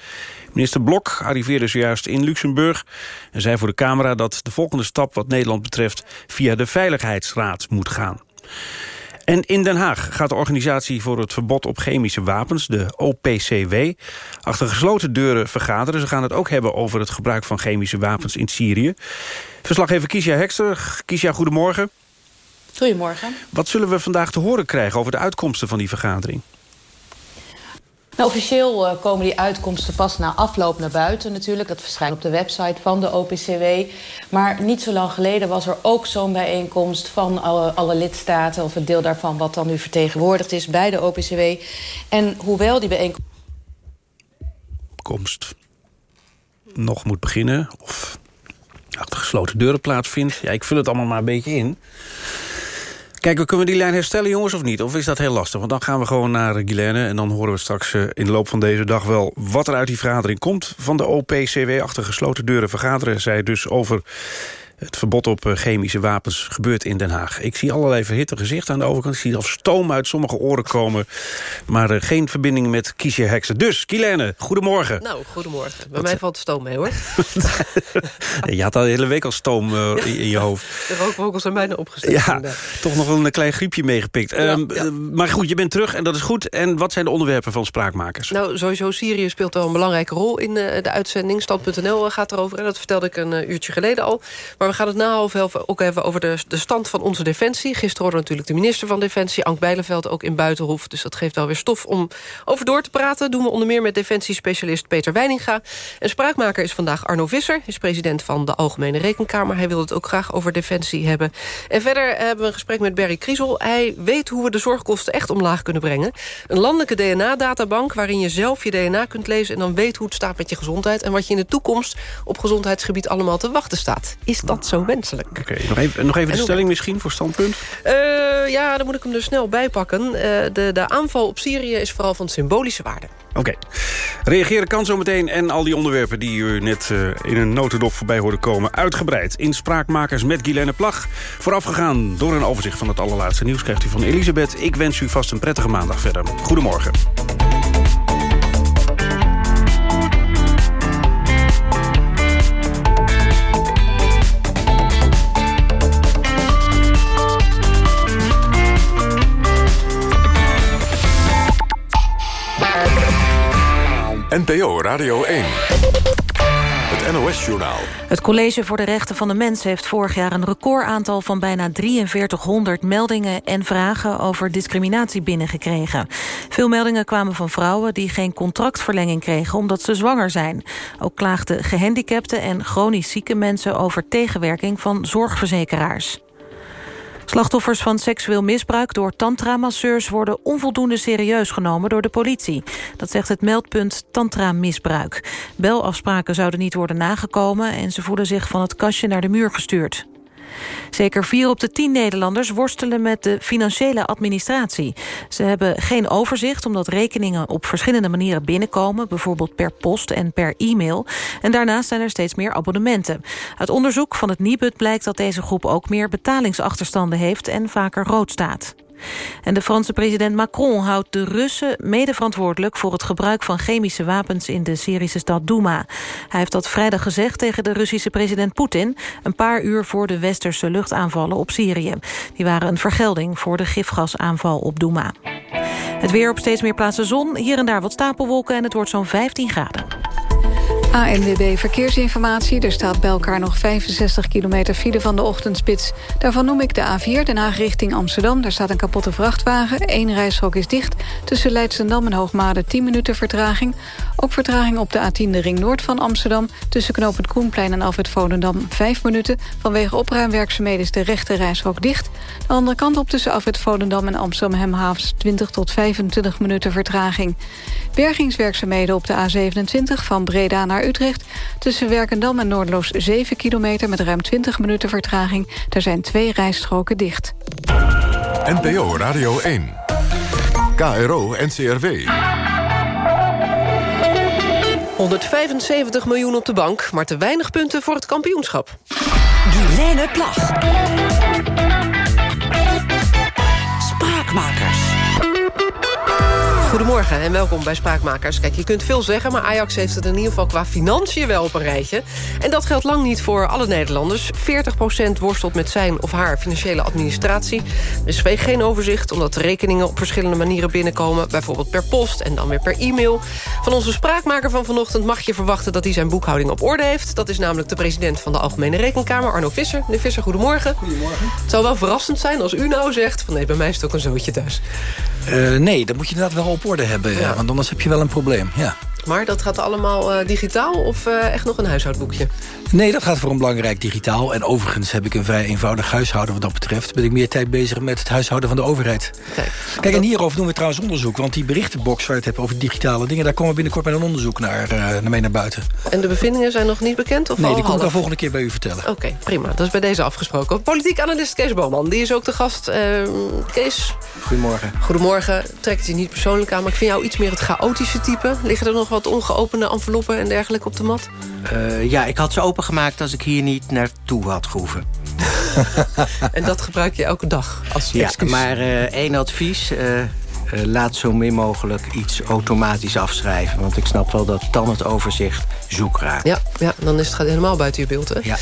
Minister Blok arriveerde zojuist in Luxemburg... en zei voor de camera dat de volgende stap wat Nederland betreft... via de Veiligheidsraad moet gaan. En in Den Haag gaat de organisatie voor het verbod op chemische wapens, de OPCW, achter gesloten deuren vergaderen. Ze gaan het ook hebben over het gebruik van chemische wapens in Syrië. Verslaggever Kiesja Hekster. Kiesja, goedemorgen. Goedemorgen. Wat zullen we vandaag te horen krijgen over de uitkomsten van die vergadering? Nou, officieel uh, komen die uitkomsten pas na afloop naar buiten natuurlijk. Dat verschijnt op de website van de OPCW. Maar niet zo lang geleden was er ook zo'n bijeenkomst... van alle, alle, lidstaten, of een deel daarvan... wat dan nu vertegenwoordigd is bij de OPCW. En hoewel die bijeenkomst nog moet beginnen... of achter gesloten deuren plaatsvindt... ja, ik vul het allemaal maar een beetje in... Kijk, kunnen we die lijn herstellen, jongens, of niet? Of is dat heel lastig? Want dan gaan we gewoon naar Guilaine... en dan horen we straks uh, in de loop van deze dag wel... wat er uit die vergadering komt van de OPCW. Achter gesloten deuren vergaderen zij dus over het verbod op eh, chemische wapens gebeurt in Den Haag. Ik zie allerlei verhitte gezichten aan de overkant. Ik zie al stoom uit sommige oren komen. Maar uh, geen verbinding met Kiesje Heksen. Dus, Kilene, goedemorgen. Nou, goedemorgen. Bij mij valt stoom mee, hoor. je had al de hele week al stoom uh, in je hoofd. De rookwolken zijn bijna opgesteld. Ja, toch nog een klein griepje meegepikt. Ja, um, ja. Maar goed, je bent terug en dat is goed. En wat zijn de onderwerpen van Spraakmakers? Nou, sowieso Syrië speelt wel een belangrijke rol in de uitzending. Stand.nl gaat erover. En dat vertelde ik een uurtje geleden al. Maar maar we gaan het na ook even over de, de stand van onze defensie. Gisteren hoorde natuurlijk de minister van Defensie, Ank Bijleveld, ook in Buitenhof. Dus dat geeft wel weer stof om over door te praten. doen we onder meer met defensiespecialist Peter Weininga. En spraakmaker is vandaag Arno Visser, is president van de Algemene Rekenkamer. Hij wil het ook graag over defensie hebben. En verder hebben we een gesprek met Barry Kriesel. Hij weet hoe we de zorgkosten echt omlaag kunnen brengen. Een landelijke DNA-databank waarin je zelf je DNA kunt lezen... en dan weet hoe het staat met je gezondheid... en wat je in de toekomst op gezondheidsgebied allemaal te wachten staat. Is dat dat zo wenselijk. Oké, nog even, nog even de stelling misschien voor standpunt? Uh, ja, dan moet ik hem er snel bij pakken. Uh, de, de aanval op Syrië is vooral van symbolische waarde. Oké. Reageren kan zo meteen en al die onderwerpen die u net uh, in een notendop voorbij hoorde komen... uitgebreid in Spraakmakers met Guilaine Plag. Voorafgegaan door een overzicht van het allerlaatste nieuws... krijgt u van Elisabeth. Ik wens u vast een prettige maandag verder. Goedemorgen. NPO Radio 1. Het NOS-journaal. Het College voor de Rechten van de Mens heeft vorig jaar... een recordaantal van bijna 4300 meldingen en vragen... over discriminatie binnengekregen. Veel meldingen kwamen van vrouwen die geen contractverlenging kregen... omdat ze zwanger zijn. Ook klaagden gehandicapten en chronisch zieke mensen... over tegenwerking van zorgverzekeraars. Slachtoffers van seksueel misbruik door tantra-masseurs... worden onvoldoende serieus genomen door de politie. Dat zegt het meldpunt tantra-misbruik. Belafspraken zouden niet worden nagekomen... en ze voelen zich van het kastje naar de muur gestuurd. Zeker vier op de tien Nederlanders worstelen met de financiële administratie. Ze hebben geen overzicht omdat rekeningen op verschillende manieren binnenkomen... bijvoorbeeld per post en per e-mail. En daarnaast zijn er steeds meer abonnementen. Uit onderzoek van het Nibud blijkt dat deze groep ook meer betalingsachterstanden heeft... en vaker rood staat. En de Franse president Macron houdt de Russen mede verantwoordelijk... voor het gebruik van chemische wapens in de Syrische stad Douma. Hij heeft dat vrijdag gezegd tegen de Russische president Poetin... een paar uur voor de westerse luchtaanvallen op Syrië. Die waren een vergelding voor de gifgasaanval op Douma. Het weer op steeds meer plaatsen zon, hier en daar wat stapelwolken... en het wordt zo'n 15 graden. ANWB Verkeersinformatie. Er staat bij elkaar nog 65 kilometer file van de ochtendspits. Daarvan noem ik de A4, Den Haag richting Amsterdam. Daar staat een kapotte vrachtwagen. Eén reishok is dicht. Tussen Leidschendam en Hoogmade 10 minuten vertraging. Ook vertraging op de A10 de ring noord van Amsterdam. Tussen knooppunt Koenplein en Alfred Volendam 5 minuten. Vanwege opruimwerkzaamheden is de rechte reishok dicht. De andere kant op tussen Alfred Volendam en Amsterdam Hemhavens 20 tot 25 minuten vertraging. Bergingswerkzaamheden op de A27 van Breda naar Utrecht. Tussen Werkendam en Noordloos 7 kilometer met ruim 20 minuten vertraging. Er zijn twee rijstroken dicht. NPO Radio 1. KRO NCRW. 175 miljoen op de bank, maar te weinig punten voor het kampioenschap. Guilaine Plag. Spraakmakers. Goedemorgen en welkom bij Spraakmakers. Kijk, je kunt veel zeggen, maar Ajax heeft het in ieder geval qua financiën wel op een rijtje. En dat geldt lang niet voor alle Nederlanders. 40% worstelt met zijn of haar financiële administratie. Er is geen overzicht, omdat de rekeningen op verschillende manieren binnenkomen. Bijvoorbeeld per post en dan weer per e-mail. Van onze spraakmaker van vanochtend mag je verwachten dat hij zijn boekhouding op orde heeft. Dat is namelijk de president van de Algemene Rekenkamer, Arno Visser. Meneer Visser, goedemorgen. Goedemorgen. Het zou wel verrassend zijn als u nou zegt... van nee, bij mij is het ook een zootje thuis. Uh, nee, dat moet je inderdaad wel op hebben. Ja. Want anders heb je wel een probleem. Ja. Maar dat gaat allemaal uh, digitaal of uh, echt nog een huishoudboekje? Nee, dat gaat voor een belangrijk digitaal. En overigens heb ik een vrij eenvoudig huishouden wat dat betreft. Ben ik meer tijd bezig met het huishouden van de overheid. Kijk, Kijk en hierover doen we trouwens onderzoek. Want die berichtenbox waar je het hebt over digitale dingen... daar komen we binnenkort met een onderzoek naar, uh, naar mee naar buiten. En de bevindingen zijn nog niet bekend? Of nee, die kom ik de volgende keer bij u vertellen. Oké, okay, prima. Dat is bij deze afgesproken. Politiek analist Kees Boman, die is ook de gast. Kees. Goedemorgen. Goedemorgen. Trekt het je niet persoonlijk aan, maar ik vind jou iets meer het chaotische type. Liggen er nog wat ongeopende enveloppen en dergelijke op de mat? Uh, ja, ik had ze opengemaakt als ik hier niet naartoe had gehoeven. en dat gebruik je elke dag als Ja, excuus. maar uh, één advies... Uh, uh, laat zo min mogelijk iets automatisch afschrijven. Want ik snap wel dat dan het overzicht zoek raakt. Ja, ja dan is het gaat helemaal buiten je beeld. Hè? Ja.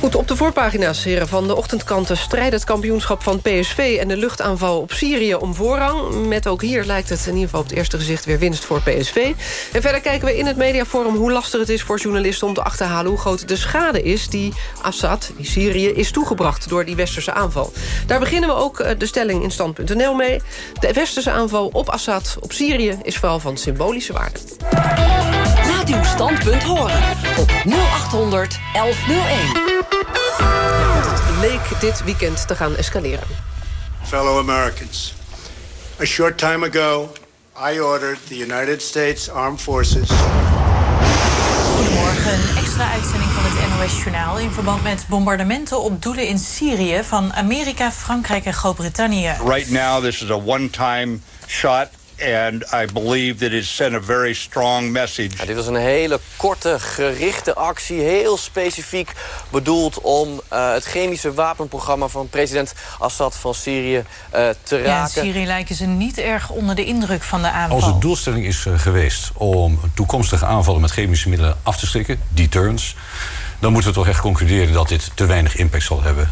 Goed, op de voorpagina's heren, van de ochtendkanten... strijdt het kampioenschap van PSV en de luchtaanval op Syrië om voorrang. Met ook hier lijkt het in ieder geval op het eerste gezicht... weer winst voor PSV. En verder kijken we in het mediaforum hoe lastig het is voor journalisten... om te achterhalen hoe groot de schade is die Assad, die Syrië... is toegebracht door die westerse aanval. Daar beginnen we ook de stelling in stand.nl mee. De westerse aanval op Assad, op Syrië... is vooral van symbolische waarde. Laat uw standpunt horen op 0800 1101. Het leek dit weekend te gaan escaleren. Fellow Americans, a short time ago... I ordered the United States Armed Forces een extra uitzending van het NOS-journaal... in verband met bombardementen op doelen in Syrië... van Amerika, Frankrijk en Groot-Brittannië. Right now, this is a one-time shot and I believe that it sent a very strong message. Ja, dit was een hele korte, gerichte actie. Heel specifiek bedoeld om uh, het chemische wapenprogramma... van president Assad van Syrië uh, te raken. Ja, in Syrië lijken ze niet erg onder de indruk van de aanval. Als de doelstelling is uh, geweest om toekomstige aanvallen... met chemische middelen af te schrikken, deterrence... dan moeten we toch echt concluderen dat dit te weinig impact zal hebben.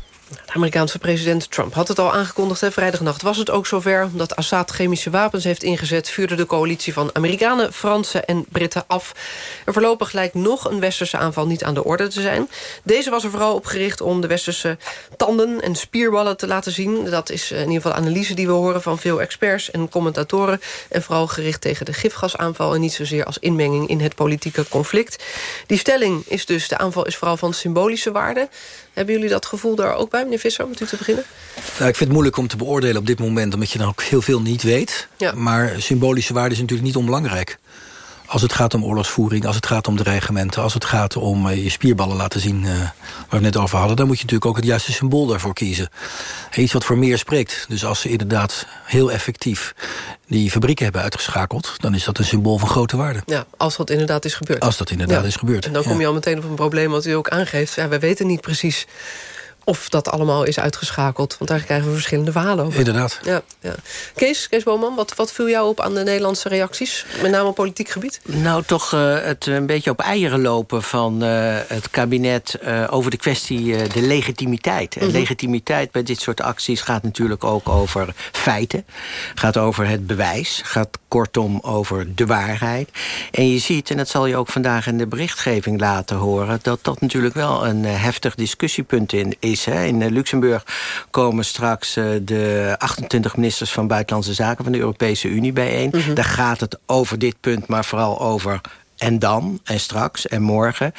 Amerikaanse president Trump had het al aangekondigd. Hè? Vrijdagnacht was het ook zover. Omdat Assad chemische wapens heeft ingezet... vuurde de coalitie van Amerikanen, Fransen en Britten af. En voorlopig lijkt nog een westerse aanval niet aan de orde te zijn. Deze was er vooral op gericht om de westerse tanden en spierballen te laten zien. Dat is in ieder geval de analyse die we horen van veel experts en commentatoren. En vooral gericht tegen de gifgasaanval... en niet zozeer als inmenging in het politieke conflict. Die stelling is dus, de aanval is vooral van symbolische waarde. Hebben jullie dat gevoel daar ook bij, meneer Visser, om u te beginnen? Nou, ik vind het moeilijk om te beoordelen op dit moment... omdat je dan ook heel veel niet weet. Ja. Maar symbolische waarde is natuurlijk niet onbelangrijk. Als het gaat om oorlogsvoering, als het gaat om dreigementen... als het gaat om uh, je spierballen laten zien, uh, waar we het net over hadden... dan moet je natuurlijk ook het juiste symbool daarvoor kiezen. Iets wat voor meer spreekt. Dus als ze inderdaad heel effectief die fabrieken hebben uitgeschakeld... dan is dat een symbool van grote waarde. Ja, als dat inderdaad is gebeurd. Als dat inderdaad ja. is gebeurd. En dan kom je ja. al meteen op een probleem wat u ook aangeeft. Ja, wij weten niet precies of dat allemaal is uitgeschakeld. Want daar krijgen we verschillende verhalen over. Inderdaad. Ja, ja. Kees, Kees Boman, wat, wat viel jou op aan de Nederlandse reacties? Met name op politiek gebied? Nou, toch uh, het een beetje op eieren lopen van uh, het kabinet... Uh, over de kwestie de legitimiteit. En mm -hmm. legitimiteit bij dit soort acties gaat natuurlijk ook over feiten. Gaat over het bewijs. Gaat kortom over de waarheid. En je ziet, en dat zal je ook vandaag in de berichtgeving laten horen... dat dat natuurlijk wel een heftig discussiepunt in is. Hè. In Luxemburg komen straks uh, de 28 ministers van Buitenlandse Zaken van de Europese Unie bijeen. Mm -hmm. Daar gaat het over dit punt, maar vooral over en dan, en straks, en morgen.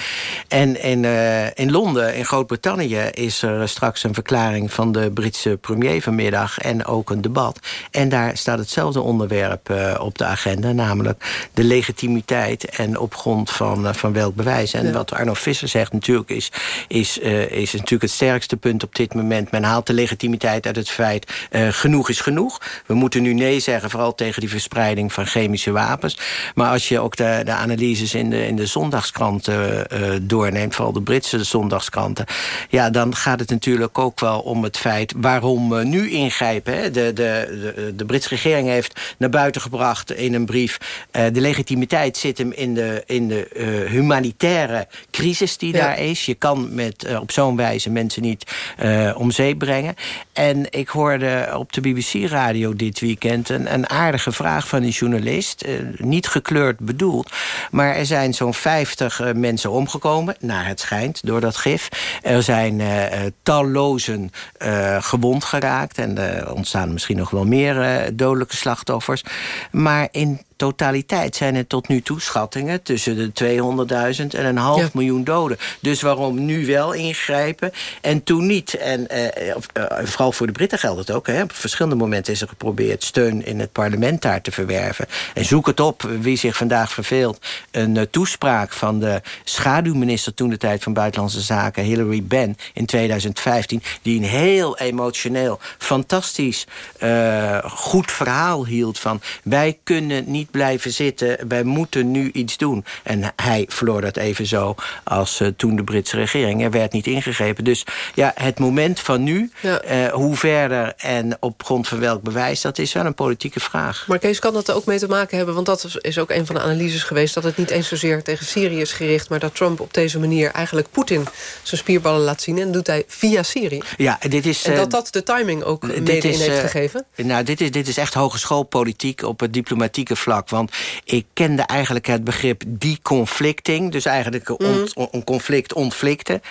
En in, uh, in Londen, in Groot-Brittannië... is er straks een verklaring van de Britse premier vanmiddag... en ook een debat. En daar staat hetzelfde onderwerp uh, op de agenda... namelijk de legitimiteit en op grond van, uh, van welk bewijs. En ja. wat Arno Visser zegt natuurlijk is, is, is natuurlijk het sterkste punt op dit moment. Men haalt de legitimiteit uit het feit... genoeg is genoeg. We moeten nu nee zeggen, vooral tegen die verspreiding van chemische wapens. Maar als je ook de, de analyse in de, in de zondagskranten uh, doorneemt... vooral de Britse zondagskranten... ja, dan gaat het natuurlijk ook wel om het feit... waarom we nu ingrijpen. Hè? De, de, de, de Britse regering heeft naar buiten gebracht in een brief... Uh, de legitimiteit zit hem in de, in de uh, humanitaire crisis die ja. daar is. Je kan met, op zo'n wijze mensen niet om zee brengen. En ik hoorde op de BBC-radio dit weekend... een, een aardige vraag van een journalist. niet gekleurd bedoeld... Maar er zijn zo'n 50 uh, mensen omgekomen, naar het schijnt, door dat gif. Er zijn uh, tallozen uh, gewond geraakt. En er ontstaan misschien nog wel meer dodelijke slachtoffers. Maar in totaliteit zijn er tot nu toe schattingen... tussen de 200.000 en een half ja. miljoen doden. Dus waarom nu wel ingrijpen en toen niet? En uh, uh, vooral voor de Britten geldt het ook. Hè? Op verschillende momenten is er geprobeerd... steun in het parlement daar te verwerven. En zoek het op, wie zich vandaag verveelt... een uh, toespraak van de schaduwminister... toen de tijd van Buitenlandse Zaken, Hillary Benn... in 2015, die een heel emotioneel, fantastisch... goed verhaal hield van... wij kunnen niet blijven zitten. Wij moeten nu iets doen. En hij verloor dat even zo als uh, toen de Britse regering. Er werd niet ingegrepen. Dus ja, het moment van nu, ja. uh, hoe verder en op grond van welk bewijs... dat is wel een politieke vraag. Maar Kees, kan dat er ook mee te maken hebben? Want dat is ook een van de analyses geweest... dat het niet eens zozeer tegen Syrië is gericht... maar dat Trump op deze manier eigenlijk Poetin zijn spierballen laat zien. En doet hij via Syrië. Ja, dit is, en dat dat de timing ook mede is, in heeft gegeven? Nou, dit is, dit is echt hogeschoolpolitiek op het diplomatieke vlak. Want ik kende eigenlijk het begrip deconflicting. Dus eigenlijk een, ont, een conflict ontflikten.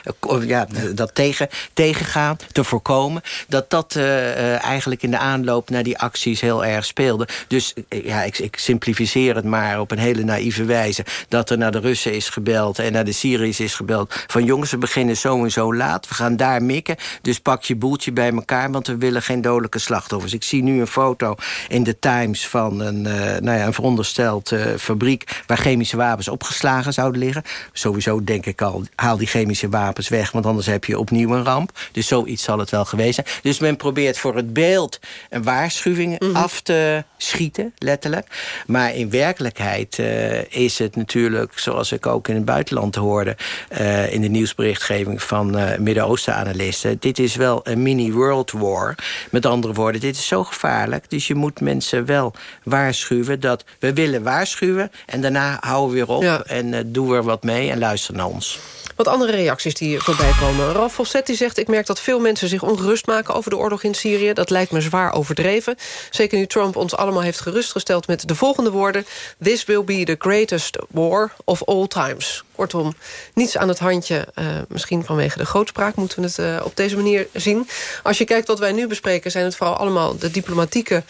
Ja, dat tegen, tegengaan, te voorkomen. Dat dat uh, eigenlijk in de aanloop naar die acties heel erg speelde. Dus ja, ik, ik simplificeer het maar op een hele naïeve wijze. Dat er naar de Russen is gebeld en naar de Syriërs is gebeld. Van jongens, we beginnen zo en zo laat. We gaan daar mikken. Dus pak je boeltje bij elkaar, want we willen geen dodelijke slachtoffers. Ik zie nu een foto in de Times van een, uh, nou ja, een verondersteld uh, fabriek... waar chemische wapens opgeslagen zouden liggen. Sowieso denk ik al, haal die chemische wapens weg... want anders heb je opnieuw een ramp. Dus zoiets zal het wel geweest zijn. Dus men probeert voor het beeld een waarschuwing mhm. af te schieten, letterlijk. Maar in werkelijkheid uh, is het natuurlijk, zoals ik ook in het buitenland hoorde... Uh, in de nieuwsberichtgeving van Midden-Oosten-analisten... dit is wel een mini-world war. Met andere woorden, dit is zo gevaarlijk. Dus je moet mensen wel waarschuwen dat we willen waarschuwen... en daarna houden we weer op ja. en doen we er wat mee en luisteren naar ons. Wat andere reacties die voorbij komen. Ralf Fossetti zegt... ik merk dat veel mensen zich ongerust maken over de oorlog in Syrië. Dat lijkt me zwaar overdreven. Zeker nu Trump ons allemaal heeft gerustgesteld met de volgende woorden... This will be the greatest war of all times. Kortom, niets aan het handje. Uh, misschien vanwege de grootspraak moeten we het uh, op deze manier zien. Als je kijkt wat wij nu bespreken... zijn het vooral allemaal de diplomatieke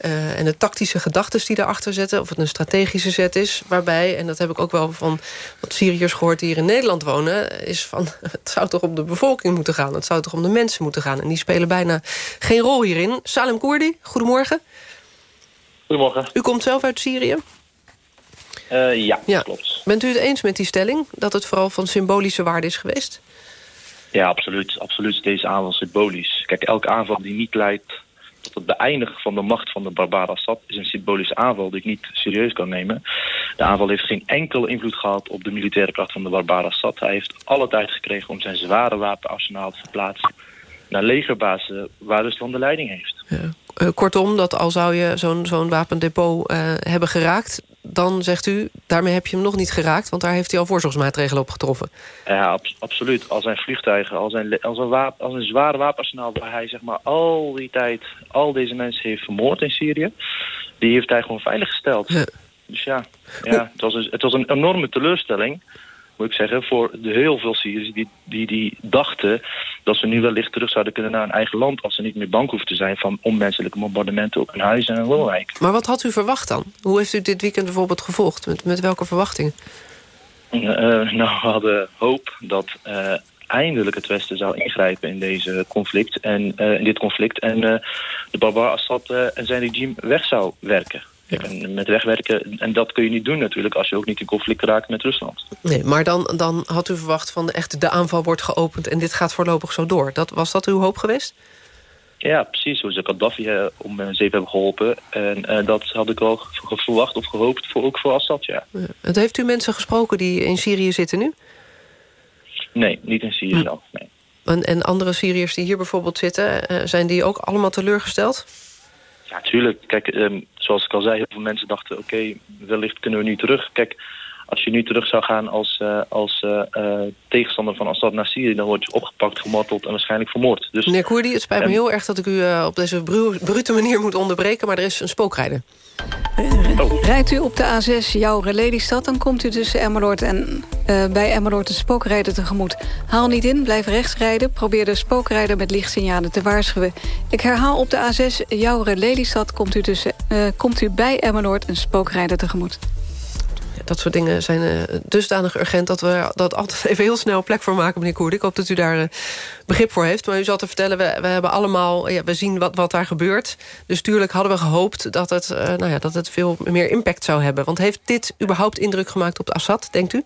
uh, en de tactische gedachten die daarachter zetten. Of het een strategische zet is. Waarbij, en dat heb ik ook wel van wat Syriërs gehoord... die hier in Nederland wonen, is van... het zou toch om de bevolking moeten gaan. Het zou toch om de mensen moeten gaan. En die spelen bijna geen rol hierin. Salem Koerdi, goedemorgen. Goedemorgen. U komt zelf uit Syrië? Uh, ja, ja, klopt. Bent u het eens met die stelling dat het vooral van symbolische waarde is geweest? Ja, absoluut. absoluut. Deze aanval symbolisch. Kijk, elke aanval die niet leidt tot het beëindigen van de macht van de barbaar Assad... is een symbolische aanval die ik niet serieus kan nemen. De aanval heeft geen enkele invloed gehad op de militaire kracht van de barbaar Assad. Hij heeft alle tijd gekregen om zijn zware wapenarsenaal te verplaatsen... naar legerbazen waar Rusland de leiding heeft. Ja. Uh, kortom, dat al zou je zo'n zo'n wapendepot uh, hebben geraakt dan zegt u, daarmee heb je hem nog niet geraakt... want daar heeft hij al voorzorgsmaatregelen op getroffen. Ja, absoluut. Al zijn vliegtuigen, al zijn, als een, wapen, als een zware wapenarsenaal... waar hij zeg maar al die tijd al deze mensen heeft vermoord in Syrië... die heeft hij gewoon veiliggesteld. Ja. Dus ja, ja het, was een, het was een enorme teleurstelling moet ik zeggen, voor de heel veel Syriërs die, die, die dachten dat ze nu wellicht terug zouden kunnen naar hun eigen land als ze niet meer bang hoeven te zijn van onmenselijke bombardementen op hun huizen en woonwijk. Maar wat had u verwacht dan? Hoe heeft u dit weekend bijvoorbeeld gevolgd? Met, met welke verwachtingen? Uh, nou, we hadden hoop dat uh, eindelijk het Westen zou ingrijpen in deze conflict en uh, in dit conflict en de barbaar Assad en zijn regime weg zou werken. En met wegwerken, en dat kun je niet doen natuurlijk... als je ook niet in conflict raakt met Rusland. Nee, maar dan, dan had u verwacht van echt de aanval wordt geopend... en dit gaat voorlopig zo door. Dat, was dat uw hoop geweest? Ja, precies. Hoe ze Gaddafi om uh, zeep hebben geholpen. En uh, dat had ik al verwacht of gehoopt, voor, ook voor Assad, ja. ja. Het heeft u mensen gesproken die in Syrië zitten nu? Nee, niet in Syrië hm. zelf, nee. En, en andere Syriërs die hier bijvoorbeeld zitten... zijn die ook allemaal teleurgesteld? Ja, tuurlijk. Kijk, um, zoals ik al zei, heel veel mensen dachten... oké, wellicht kunnen we nu terug. Kijk, als je nu terug zou gaan als, uh, als uh, uh, tegenstander van Assad naar Syrië... dan word je opgepakt, gemarteld en waarschijnlijk vermoord. Dus, Meneer Koerdi, het spijt me heel erg dat ik u op deze brute manier moet onderbreken... maar er is een spookrijder. Oh. Rijdt u op de A6 jouw Lelystad, dan komt u tussen Emmeloord en uh, bij Emmeloord de spookrijder tegemoet. Haal niet in, blijf rechts rijden. Probeer de spookrijder met lichtsignalen te waarschuwen. Ik herhaal op de A6 jouw Lelystad, komt u, tussen, uh, komt u bij Emmeloord een spookrijder tegemoet dat soort dingen zijn uh, dusdanig urgent... dat we dat altijd even heel snel plek voor maken, meneer Koer. Ik hoop dat u daar uh, begrip voor heeft. Maar u zal te vertellen, we, we hebben allemaal... Ja, we zien wat, wat daar gebeurt. Dus tuurlijk hadden we gehoopt dat het, uh, nou ja, dat het veel meer impact zou hebben. Want heeft dit überhaupt indruk gemaakt op Assad, denkt u?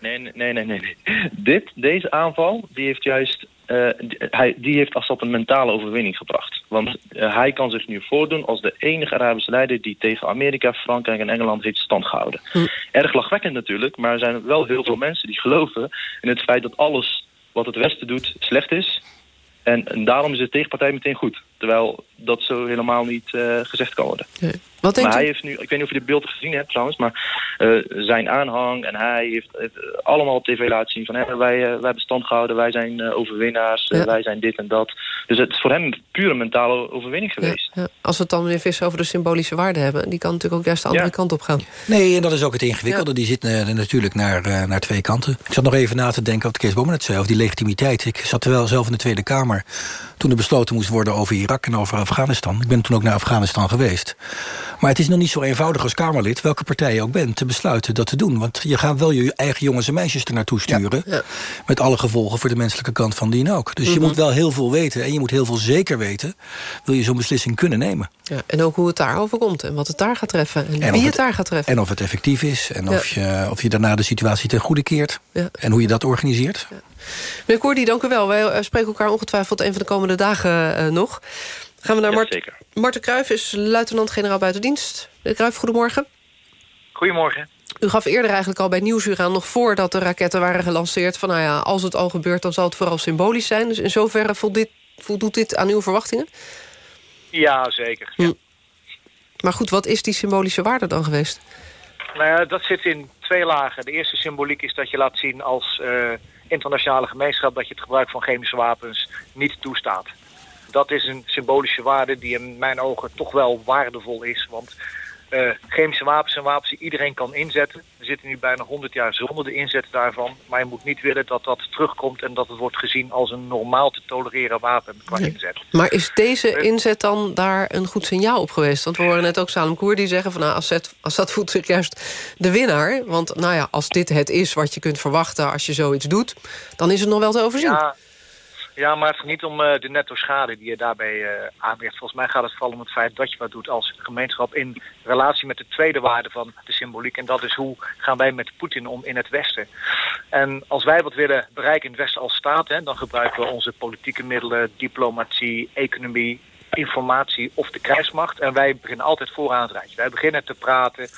Nee, nee, nee, nee. Dit, deze aanval die heeft juist uh, hij, die heeft Assad een mentale overwinning gebracht. Want uh, hij kan zich nu voordoen als de enige Arabische leider... die tegen Amerika, Frankrijk en Engeland heeft stand gehouden. Hm. Erg lachwekkend natuurlijk, maar er zijn wel heel veel mensen die geloven... in het feit dat alles wat het Westen doet slecht is... En, en daarom is de tegenpartij meteen goed. Terwijl dat zo helemaal niet uh, gezegd kan worden. Nee. Wat maar hij heeft nu, ik weet niet of je de beelden gezien hebt trouwens, maar uh, zijn aanhang en hij heeft het allemaal op tv laten zien van hè, wij, uh, wij hebben stand gehouden, wij zijn uh, overwinnaars, ja. wij zijn dit en dat. Dus het is voor hem puur een mentale overwinning geweest. Ja, ja. Als we het dan weer vissen over de symbolische waarde hebben, die kan natuurlijk ook juist de andere kant op gaan. Nee, en dat is ook het ingewikkelde. Die zit natuurlijk naar, naar twee kanten. Ik zat nog even na te denken wat Kees Bomen net zei over die legitimiteit. Ik zat wel zelf in de Tweede Kamer toen er besloten moest worden over Irak en over Afghanistan. Ik ben toen ook naar Afghanistan geweest. Maar het is nog niet zo eenvoudig als Kamerlid... welke partij je ook bent, te besluiten dat te doen. Want je gaat wel je eigen jongens en meisjes er naartoe sturen... met alle gevolgen voor de menselijke kant van dien ook. Dus je Mhm. moet wel heel veel weten en je moet heel veel zeker weten... wil je zo'n beslissing kunnen nemen. Ja, en ook hoe het daarover komt en wat het daar gaat treffen. En, En wie of het, daar gaat treffen. En of het effectief is. En of, je, of je daarna de situatie ten goede keert. Ja. En hoe je dat organiseert. Meneer Koordi, dank u wel. Wij eh, spreken elkaar ongetwijfeld een van de komende dagen eh, nog. Gaan we naar Mart zeker. Marten Kruijf, is luitenant-generaal buitendienst. Meneer Kruijf, goedemorgen. Goedemorgen. U gaf eerder eigenlijk al bij Nieuwsuur aan... nog voordat de raketten waren gelanceerd... van nou ja, als het al gebeurt, dan zal het vooral symbolisch zijn. Dus in zoverre voldoet dit, voldoet dit aan uw verwachtingen? Ja, zeker. Hm. Maar goed, wat is die symbolische waarde dan geweest? Nou ja, dat zit in twee lagen. De eerste symboliek is dat je laat zien als eh, internationale gemeenschap... dat je het gebruik van chemische wapens niet toestaat. Dat is een symbolische waarde die in mijn ogen toch wel waardevol is. Want eh, chemische wapens zijn wapens die iedereen kan inzetten. We zitten nu bijna 100 jaar zonder de inzet daarvan. Maar je moet niet willen dat dat terugkomt... en dat het wordt gezien als een normaal te tolereren wapen qua Nee. inzet. Maar is deze inzet dan daar een goed signaal op geweest? Want we horen net ook Salem Koer die zeggen... van nou, Assad, Assad voelt zich juist de winnaar. Want nou ja, als dit het is wat je kunt verwachten als je zoiets doet... dan is het nog wel te overzien. Ja, ja maar het gaat niet om eh, de netto schade die je daarbij aanbrengt. Volgens mij gaat het vooral om het feit dat je wat doet als gemeenschap... in relatie met de tweede waarde van de symboliek. En dat is hoe gaan wij met Poetin om in het Westen. En als wij wat willen bereiken in het Westen als staat... Hè, dan gebruiken we onze politieke middelen, diplomatie, economie informatie of de krijgsmacht. En wij beginnen altijd vooraan het rijtje. Wij beginnen te praten,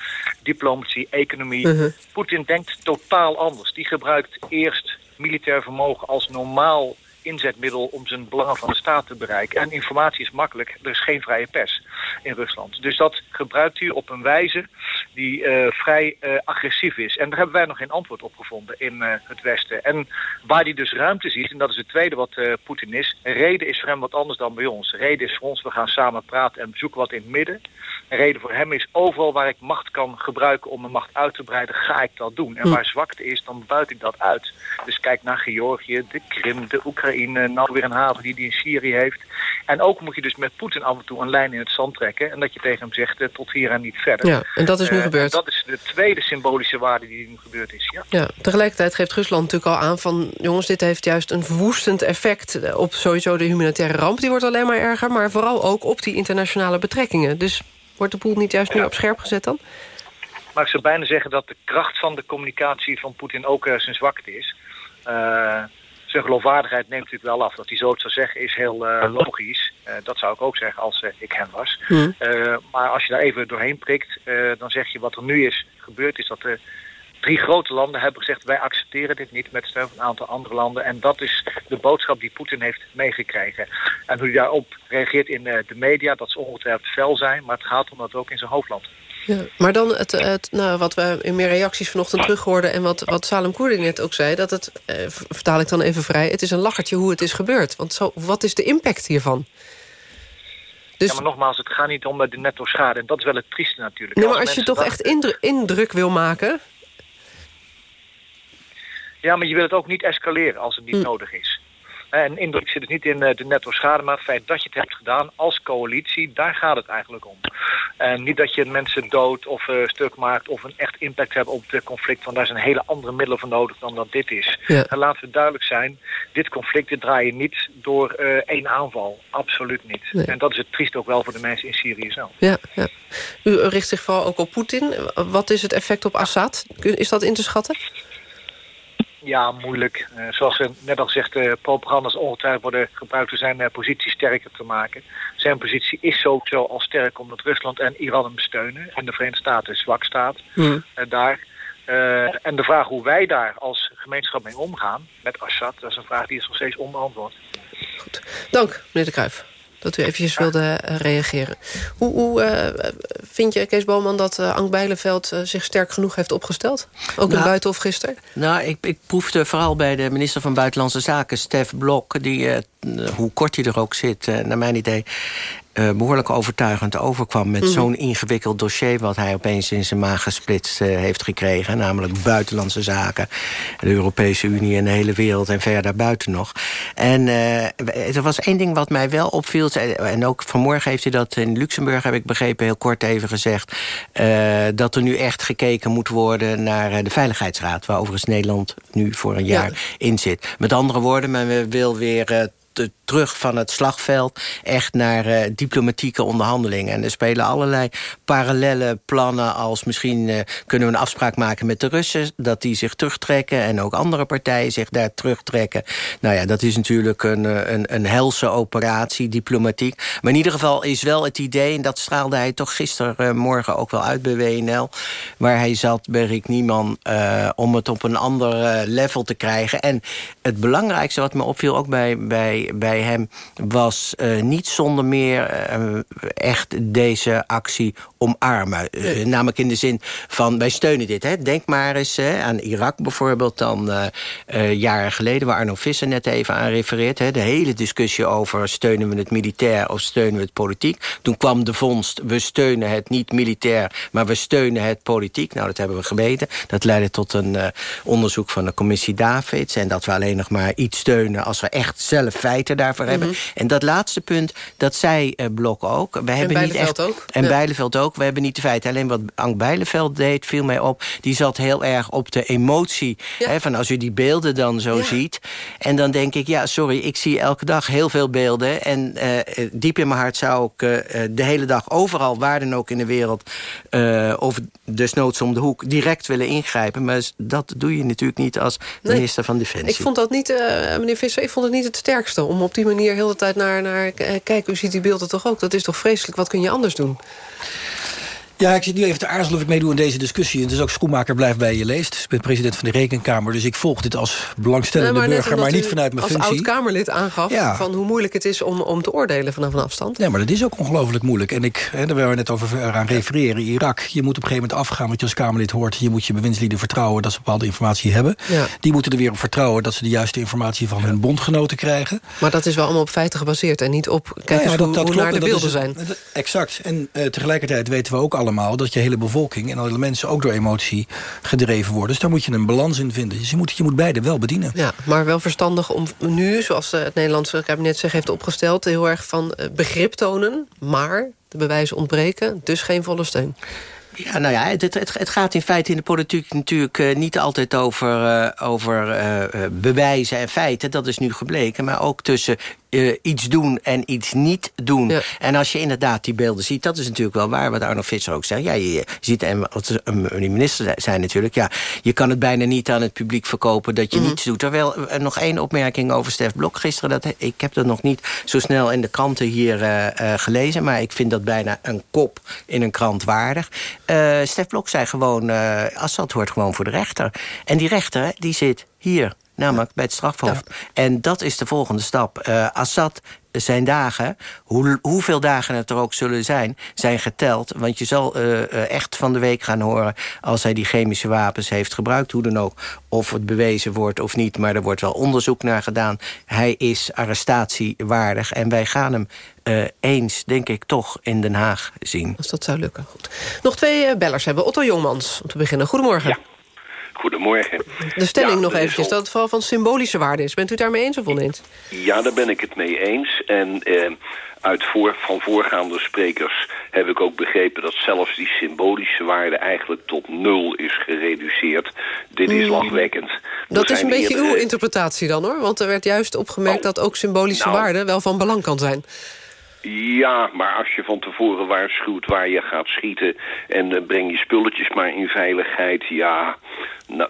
diplomatie, economie. Mhm. Poetin denkt totaal anders. Die gebruikt eerst militair vermogen als normaal inzetmiddel om zijn belangen van de staat te bereiken. En informatie is makkelijk. Er is geen vrije pers in Rusland. Dus dat gebruikt hij op een wijze die eh, vrij eh, agressief is. En daar hebben wij nog geen antwoord op gevonden in eh, het Westen. En waar hij dus ruimte ziet, en dat is het tweede wat Poetin is... reden is voor hem wat anders dan bij ons. Reden is voor ons, we gaan samen praten en zoeken wat in het midden. En reden voor hem is, overal waar ik macht kan gebruiken om mijn macht uit te breiden... ga ik dat doen. En Hm. waar zwakte is, dan buit ik dat uit. Dus kijk naar Georgië, de Krim, de Oekraïne... nou weer een haven die hij in Syrië heeft. En ook moet je dus met Poetin af en toe een lijn in het zand trekken... en dat je tegen hem zegt, eh, tot hier en niet verder. Ja, en dat is nu Eh, gebeurd. dat is de tweede symbolische waarde die nu gebeurd is, ja. Ja, tegelijkertijd geeft Rusland natuurlijk al aan van... jongens, dit heeft juist een verwoestend effect op sowieso de humanitaire ramp. Die wordt alleen maar erger, maar vooral ook op die internationale betrekkingen. Dus wordt de boel niet juist nu op scherp gezet dan? Maar ik zou bijna zeggen dat de kracht van de communicatie van Poetin ook eh, zijn zwakte is. Eh, zijn geloofwaardigheid neemt natuurlijk wel af. Dat hij zo het zou zeggen is heel eh, logisch. Eh, dat zou ik ook zeggen als eh, ik hem was. Hm. Eh, maar als je daar even doorheen prikt, eh, dan zeg je wat er nu is gebeurd is dat de drie grote landen hebben gezegd wij accepteren dit niet met steun van een aantal andere landen. En dat is de boodschap die Poetin heeft meegekregen. En hoe hij daarop reageert in eh, de media, dat is ongetwijfeld fel zijn, maar het gaat om dat ook in zijn hoofdland. Ja, maar dan het, het, nou, wat we in meer reacties vanochtend terug hoorden... en wat, wat Salem Koerding net ook zei... dat het, eh, vertaal ik dan even vrij... het is een lachertje hoe het is gebeurd. Want zo, wat is de impact hiervan? Dus, Ja, maar nogmaals, het gaat niet om de netto schade. En dat is wel het trieste natuurlijk. nee, maar als je toch echt indruk wil maken... Ja, maar je wil het ook niet escaleren als het niet nodig is. En indruk zit dus niet in eh, de netto schade, maar het feit dat je het hebt gedaan als coalitie, daar gaat het eigenlijk om. En niet dat je mensen dood of eh, stuk maakt of een echt impact hebt op het conflict, want daar zijn hele andere middelen voor nodig dan dat dit is. Ja. En laten we duidelijk zijn, dit conflict dit draai je niet door eh, één aanval. Absoluut niet. Nee. En dat is het triest ook wel voor de mensen in Syrië zelf. Ja, ja. U richt zich vooral ook op Poetin. Wat is het effect op Assad? Is dat in te schatten? Ja, moeilijk. Eh, zoals ze net al gezegd, uh, propaganda's ongetwijfeld worden gebruikt om zijn eh, positie sterker te maken. Zijn positie is sowieso al sterk omdat Rusland en Iran hem steunen. En de Verenigde Staten zwak staat eh, daar. Eh, en de vraag hoe wij daar als gemeenschap mee omgaan met Assad, dat is een vraag die is nog steeds onbeantwoord. Dank, meneer de Kruijf, dat u eventjes wilde eh, reageren. Hoe, hoe eh, vind je, Kees Boman, dat uh, Ank uh, zich sterk genoeg heeft opgesteld? Ook in Nou, Buitenhof gisteren? Nou, ik, ik proefde vooral bij de minister van Buitenlandse Zaken, Stef Blok... die hoe kort hij er ook zit... Uh, naar mijn idee uh, behoorlijk overtuigend overkwam... met Mhm. zo'n ingewikkeld dossier wat hij opeens in zijn maag gesplitst eh, heeft gekregen. Namelijk buitenlandse zaken, de Europese Unie en de hele wereld... en ver daarbuiten nog. En eh, er was één ding wat mij wel opviel... en ook vanmorgen heeft hij dat in Luxemburg, heb ik begrepen... heel kort even gezegd... eh, dat er nu echt gekeken moet worden naar eh, de Veiligheidsraad... waar overigens Nederland nu voor een jaar in zit. Met andere woorden, men wil weer... te- terug van het slagveld echt naar eh, diplomatieke onderhandelingen. En er spelen allerlei parallele plannen als misschien eh, kunnen we een afspraak maken met de Russen... dat die zich terugtrekken en ook andere partijen zich daar terugtrekken. Nou ja, dat is natuurlijk een, eh, een, een helse operatie, diplomatiek. Maar in ieder geval is wel het idee... en dat straalde hij toch gistermorgen ook wel uit bij WNL... waar hij zat bij Rick Nieman... eh, om het op een ander level te krijgen. En het belangrijkste wat me opviel ook bij, bij, bij hem... was eh, niet zonder meer eh, echt deze actie omarmen. Eh, namelijk in de zin van, wij steunen dit. Hè. Denk maar eens hè, aan Irak bijvoorbeeld dan jaren geleden... waar Arno Visser net even aan refereert. Hè. De hele discussie over steunen we het militair of steunen we het politiek. Toen kwam de vondst, we steunen het niet militair... maar we steunen het politiek. Nou, dat hebben we geweten. Dat leidde tot een onderzoek van de commissie Davids... en dat we alleen nog maar iets steunen als we echt zelf feiten daarvoor hebben. Mhm. En dat laatste punt, dat zei eh, Blok ook. We hebben niet Bijleveld echt, ook. En Ja. Bijleveld ook. We hebben niet de feiten. Alleen wat Ank Bijleveld deed, viel mij op... die zat heel erg op de emotie. Hè, van als u die beelden dan zo ziet. En dan denk ik, ja, sorry, ik zie elke dag heel veel beelden. En eh, eh, diep in mijn hart zou ik de hele dag overal, waar dan ook in de wereld... eh, of desnoods om de hoek, direct willen ingrijpen. Maar dat doe je natuurlijk niet als Nee. minister van Defensie. Ik vond dat niet, meneer Visser, ik vond het niet het sterkste... om op die manier heel de tijd naar, naar... eh, kijk, u ziet die beelden toch ook? Dat is toch vreselijk? Wat kun je anders doen? Ja, ik zit nu even te aarzelen of ik meedoe in deze discussie. Het is ook Schoenmaker blijft bij je leest. Ik ben president van de Rekenkamer, dus ik volg dit als belangstellende Nee, burger... maar niet vanuit mijn als functie. oud-Kamerlid aangaf Ja. van hoe moeilijk het is om, om te oordelen vanaf een afstand. Ja, maar dat is ook ongelooflijk moeilijk. En ik, hè, daar waar we net over aan refereren, Irak. Je moet op een gegeven moment afgaan wat je als Kamerlid hoort. Je moet je bewindslieden vertrouwen dat ze bepaalde informatie hebben. Ja. Die moeten er weer op vertrouwen dat ze de juiste informatie van hun bondgenoten krijgen. Maar dat is wel allemaal op feiten gebaseerd en niet op kijk Ja, hoe, hoe naar de beelden is- zijn. Exact. En eh, tegelijkertijd weten we ook allemaal dat je hele bevolking... en alle mensen ook door emotie gedreven worden. Dus daar moet je een balans in vinden. Dus je moet, je moet beide wel bedienen. Ja, maar wel verstandig om nu, zoals eh, het Nederlandse kabinet zich heeft opgesteld... heel erg van eh, begrip tonen, maar de bewijzen ontbreken, dus geen volle steun. Ja, nou ja, het, het, het gaat in feite in de politiek natuurlijk eh, niet altijd over, eh, over bewijzen en feiten. Dat is nu gebleken. Maar ook tussen eh, iets doen en iets niet doen. En als je inderdaad die beelden ziet, dat is natuurlijk wel waar... wat Arno Visser ook zegt. Ja, je, je ziet, en wat de de minister zei natuurlijk... ja, je kan het bijna niet aan het publiek verkopen dat je niets doet. Terwijl, eh, nog één opmerking over Stef Blok gisteren. Dat, ik heb dat nog niet zo snel in de kranten hier eh, eh, gelezen... maar ik vind dat bijna een kop in een krant waardig. Eh Stef Blok zei gewoon, eh Assad hoort gewoon voor de rechter. En die rechter, die zit hier, namelijk bij het strafhof. En dat is de volgende stap. Eh, Assad, zijn dagen, hoe, hoeveel dagen het er ook zullen zijn... zijn geteld, want je zal eh, eh, echt van de week gaan horen... als hij die chemische wapens heeft gebruikt, hoe dan ook... of het bewezen wordt of niet, maar er wordt wel onderzoek naar gedaan. Hij is arrestatiewaardig en wij gaan hem eh, eens, denk ik, toch in Den Haag zien. Als dat zou lukken, goed. Nog twee bellers hebben. Otto Jongmans, om te beginnen. Goedemorgen. Goedemorgen. De stelling Ja, nog is eventjes, dat het vooral van symbolische waarde is. Bent u daarmee eens of oneens? Ja, daar ben ik het mee eens. En eh, uit voor, van voorgaande sprekers heb ik ook begrepen... dat zelfs die symbolische waarde eigenlijk tot nul is gereduceerd. Dit is Mm. lachwekkend. Dat is een beetje uw interpretatie dan, hoor. Want er werd juist opgemerkt dat ook symbolische Nou. waarde wel van belang kan zijn. Ja, maar als je van tevoren waarschuwt waar je gaat schieten... en eh, breng je spulletjes maar in veiligheid, ja...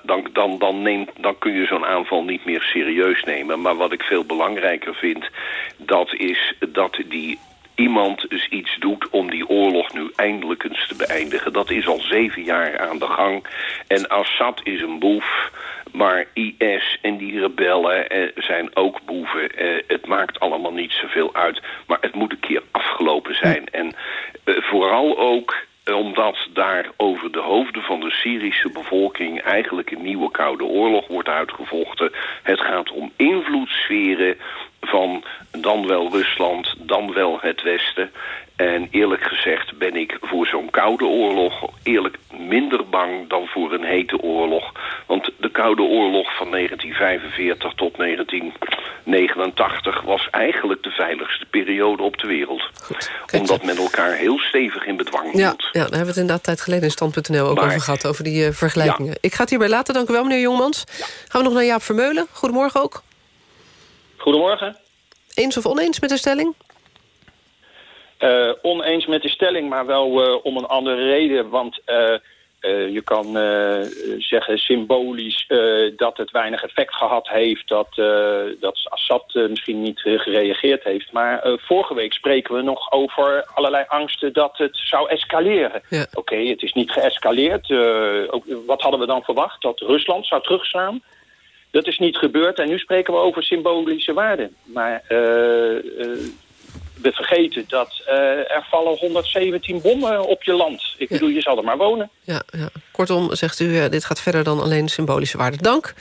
dan, dan, dan, neemt, dan kun je zo'n aanval niet meer serieus nemen. Maar wat ik veel belangrijker vind, dat is dat die iemand eens iets doet om die oorlog nu eindelijk eens te beëindigen. Dat is al zeven jaar aan de gang. En Assad is een boef... Maar IS en die rebellen eh, zijn ook boeven. Eh, het maakt allemaal niet zoveel uit. Maar het moet een keer afgelopen zijn. En eh, vooral ook omdat daar over de hoofden van de Syrische bevolking eigenlijk een nieuwe koude oorlog wordt uitgevochten. Het gaat om invloedssferen van dan wel Rusland, dan wel het Westen. En eerlijk gezegd ben ik voor zo'n koude oorlog eerlijk minder bang dan voor een hete oorlog. Want de koude oorlog van 1945 tot 1989 was eigenlijk de veiligste periode op de wereld. Omdat men elkaar heel stevig in bedwang hield. Ja, ja, daar hebben we het inderdaad tijd geleden in stand.nl ook Maar- over gehad. Over die eh, vergelijkingen. Ik ga het hierbij laten. Dank u wel, meneer Jongmans. Gaan we nog naar Jaap Vermeulen. Goedemorgen ook. Goedemorgen. Eens of oneens met de stelling? Eh, oneens met de stelling, maar wel eh, om een andere reden. Want eh, je kan zeggen symbolisch dat het weinig effect gehad heeft. Dat, dat Assad misschien niet gereageerd heeft. Maar vorige week spreken we nog over allerlei angsten dat het zou escaleren. Oké, het is niet geëscaleerd. Ook, wat hadden we dan verwacht? Dat Rusland zou terugslaan? Dat is niet gebeurd en nu spreken we over symbolische waarden. Maar eh, eh, we vergeten dat eh, er vallen 117 bommen op je land. Ik bedoel, je zal er maar wonen. Ja, ja. Kortom, zegt u, dit gaat verder dan alleen symbolische waarde. Dank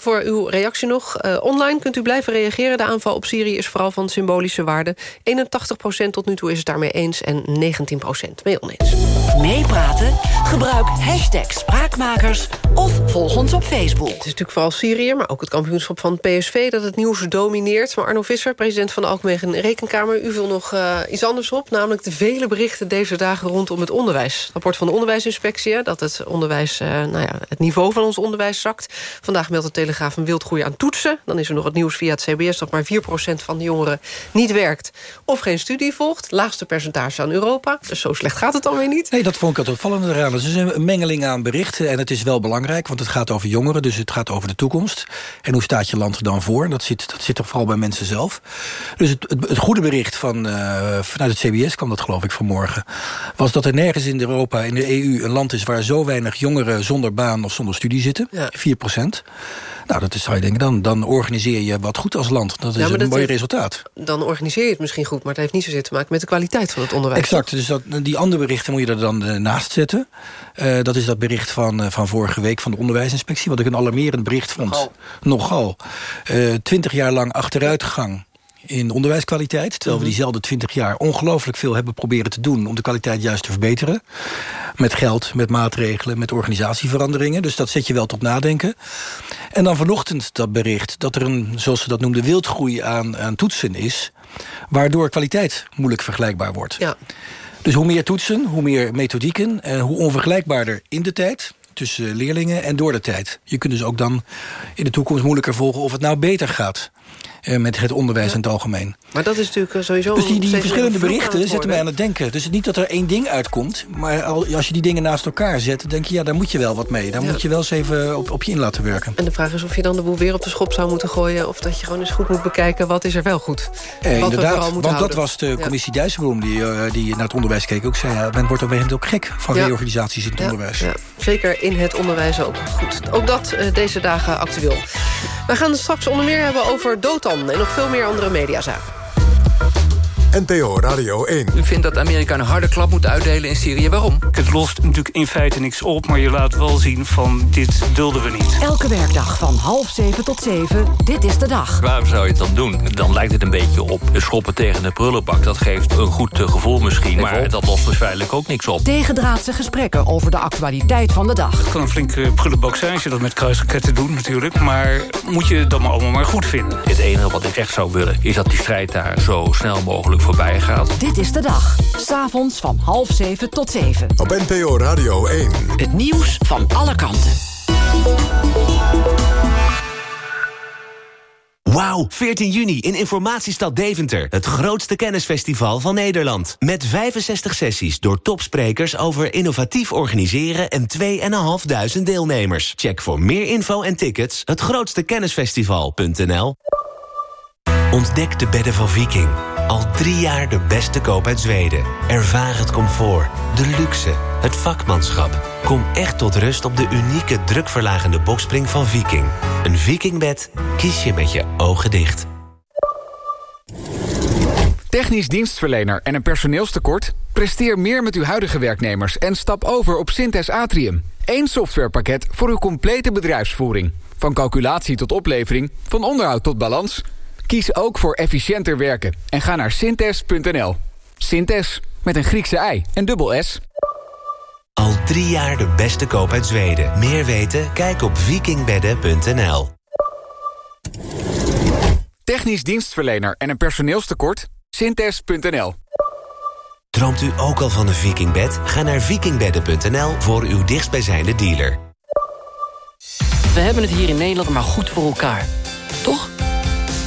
voor uw reactie nog. Eh, online kunt u blijven reageren. De aanval op Syrië is vooral van symbolische waarde. 81% tot nu toe is het daarmee eens en 19% mee oneens. Meepraten? Gebruik hashtag Spraakmakers of volg ons op Facebook. Het is natuurlijk vooral Syrië, maar ook het kampioenschap van PSV... dat het nieuws domineert. Maar Arno Visser, president van de Algemene Rekenkamer... u wil nog eh, iets anders op, namelijk de vele berichten deze dagen rondom het onderwijs. Het rapport van de onderwijsinspectie, hè, dat het, onderwijs, eh, nou ja, het niveau van ons onderwijs zakt. Vandaag meldt de Telegraaf een wildgroei aan toetsen. Dan is er nog het nieuws via het CBS dat maar 4% van de jongeren niet werkt... of geen studie volgt. Laagste percentage aan Europa. Dus zo slecht gaat het dan weer niet. Nee, dat vond ik het opvallende eraan. Het is een mengeling aan berichten en het is wel belangrijk... want het gaat over jongeren, dus het gaat over de toekomst. En hoe staat je land er dan voor? Dat zit, dat zit toch vooral bij mensen zelf. Dus het, het, het goede bericht van, uh, vanuit het CBS kwam dat geloof ik vanmorgen... was dat er nergens in Europa, in de EU, een land is... waar zo weinig jongeren zonder baan of zonder studie zitten. Ja. 4 procent. Nou, dat is, zou je denken, dan, dan organiseer je wat goed als land. Dat is Ja, een dat mooi resultaat. Dan organiseer je het misschien goed, maar het heeft niet zozeer te maken... met de kwaliteit van het onderwijs. Exact, dus dat, die andere berichten moet je er dan eh, naast zetten. Eh, dat is dat bericht van, eh, van vorige week van de onderwijsinspectie... wat ik een alarmerend bericht vond. Nogal. Nogal. Twintig jaar lang achteruitgang in onderwijskwaliteit. Terwijl we diezelfde 20 jaar ongelooflijk veel hebben proberen te doen... om de kwaliteit juist te verbeteren. Met geld, met maatregelen, met organisatieveranderingen. Dus dat zet je wel tot nadenken. En dan vanochtend dat bericht dat er een, zoals ze dat noemden... wildgroei aan, aan toetsen is... waardoor kwaliteit moeilijk vergelijkbaar wordt. Ja. Dus hoe meer toetsen, hoe meer methodieken... en hoe onvergelijkbaarder in de tijd tussen leerlingen en door de tijd. Je kunt dus ook dan in de toekomst moeilijker volgen... of het nou beter gaat eh, met het onderwijs in het algemeen. Maar dat is natuurlijk eh, sowieso... Dus die, verschillende berichten zetten mij aan het denken. Dus niet dat er één ding uitkomt. Maar al- als je die dingen naast elkaar zet, denk je... ja, daar moet je wel wat mee. Daar Ja. moet je wel eens even op, op je in laten werken. En de vraag is of je dan de boel weer op de schop zou moeten gooien... of dat je gewoon eens goed moet bekijken wat is er wel goed. Eh, wat we vooral inderdaad, want dat was de Ja. commissie Dijsselbloem... Die, eh, die naar het onderwijs keek ook zei... Ja, men wordt op een gegeven moment ook gek van Ja. reorganisaties in het onderwijs. Ja, zeker in het onderwijs ook. Goed, ook dat eh, deze dagen actueel. We gaan het straks onder meer hebben over Dotan... en nog veel meer andere mediazaken. NPO Radio 1. U vindt dat Amerika een harde klap moet uitdelen in Syrië. Waarom? Het lost natuurlijk in feite niks op, maar je laat wel zien van dit dulden we niet. Elke werkdag van half zeven tot zeven, dit is de dag. Waarom zou je het dan doen? Dan lijkt het een beetje op schoppen tegen de prullenbak. Dat geeft een goed eh, gevoel misschien, maar dat lost dus feitelijk ook niks op. Tegendraadse gesprekken over de actualiteit van de dag. Het kan een flinke prullenbak zijn als je dat met kruisraketten doet natuurlijk. Maar moet je het dan maar allemaal maar goed vinden. Het enige wat ik echt zou willen is dat die strijd daar zo snel mogelijk voorbij gaat. Dit is de dag. S'avonds van half zeven tot zeven. Op NPO Radio 1. Het nieuws van alle kanten. Wauw, 14 juni in Informatiestad Deventer. Het grootste kennisfestival van Nederland. Met 65 sessies door topsprekers over innovatief organiseren... en 2.500 deelnemers. Check voor meer info en tickets hetgrootstekennisfestival.nl Ontdek de bedden van Viking. Al drie jaar de beste koop uit Zweden. Ervaar het comfort, de luxe, het vakmanschap. Kom echt tot rust op de unieke drukverlagende bokspring van Viking. Een Vikingbed kies je met je ogen dicht. Technisch dienstverlener en een personeelstekort? Presteer meer met uw huidige werknemers en stap over op Synthes Atrium. Eén softwarepakket voor uw complete bedrijfsvoering. Van calculatie tot oplevering, van onderhoud tot balans. Kies ook voor efficiënter werken en ga naar synthes.nl. Synthes, met een Griekse ei en dubbel S. Al drie jaar de beste koop uit Zweden. Meer weten? Kijk op vikingbedden.nl. Technisch dienstverlener en een personeelstekort? Synthes.nl. Droomt u ook al van een vikingbed? Ga naar vikingbedden.nl voor uw dichtstbijzijnde dealer. We hebben het hier in Nederland maar goed voor elkaar. Toch?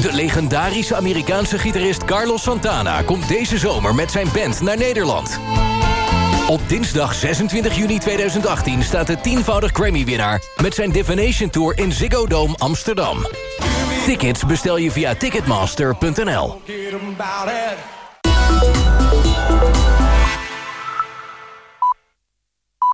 De legendarische Amerikaanse gitarist Carlos Santana... komt deze zomer met zijn band naar Nederland. Op dinsdag 26 juni 2018 staat de tienvoudig Grammy-winnaar... met zijn Divination Tour in Ziggo Dome Amsterdam. Tickets bestel je via ticketmaster.nl.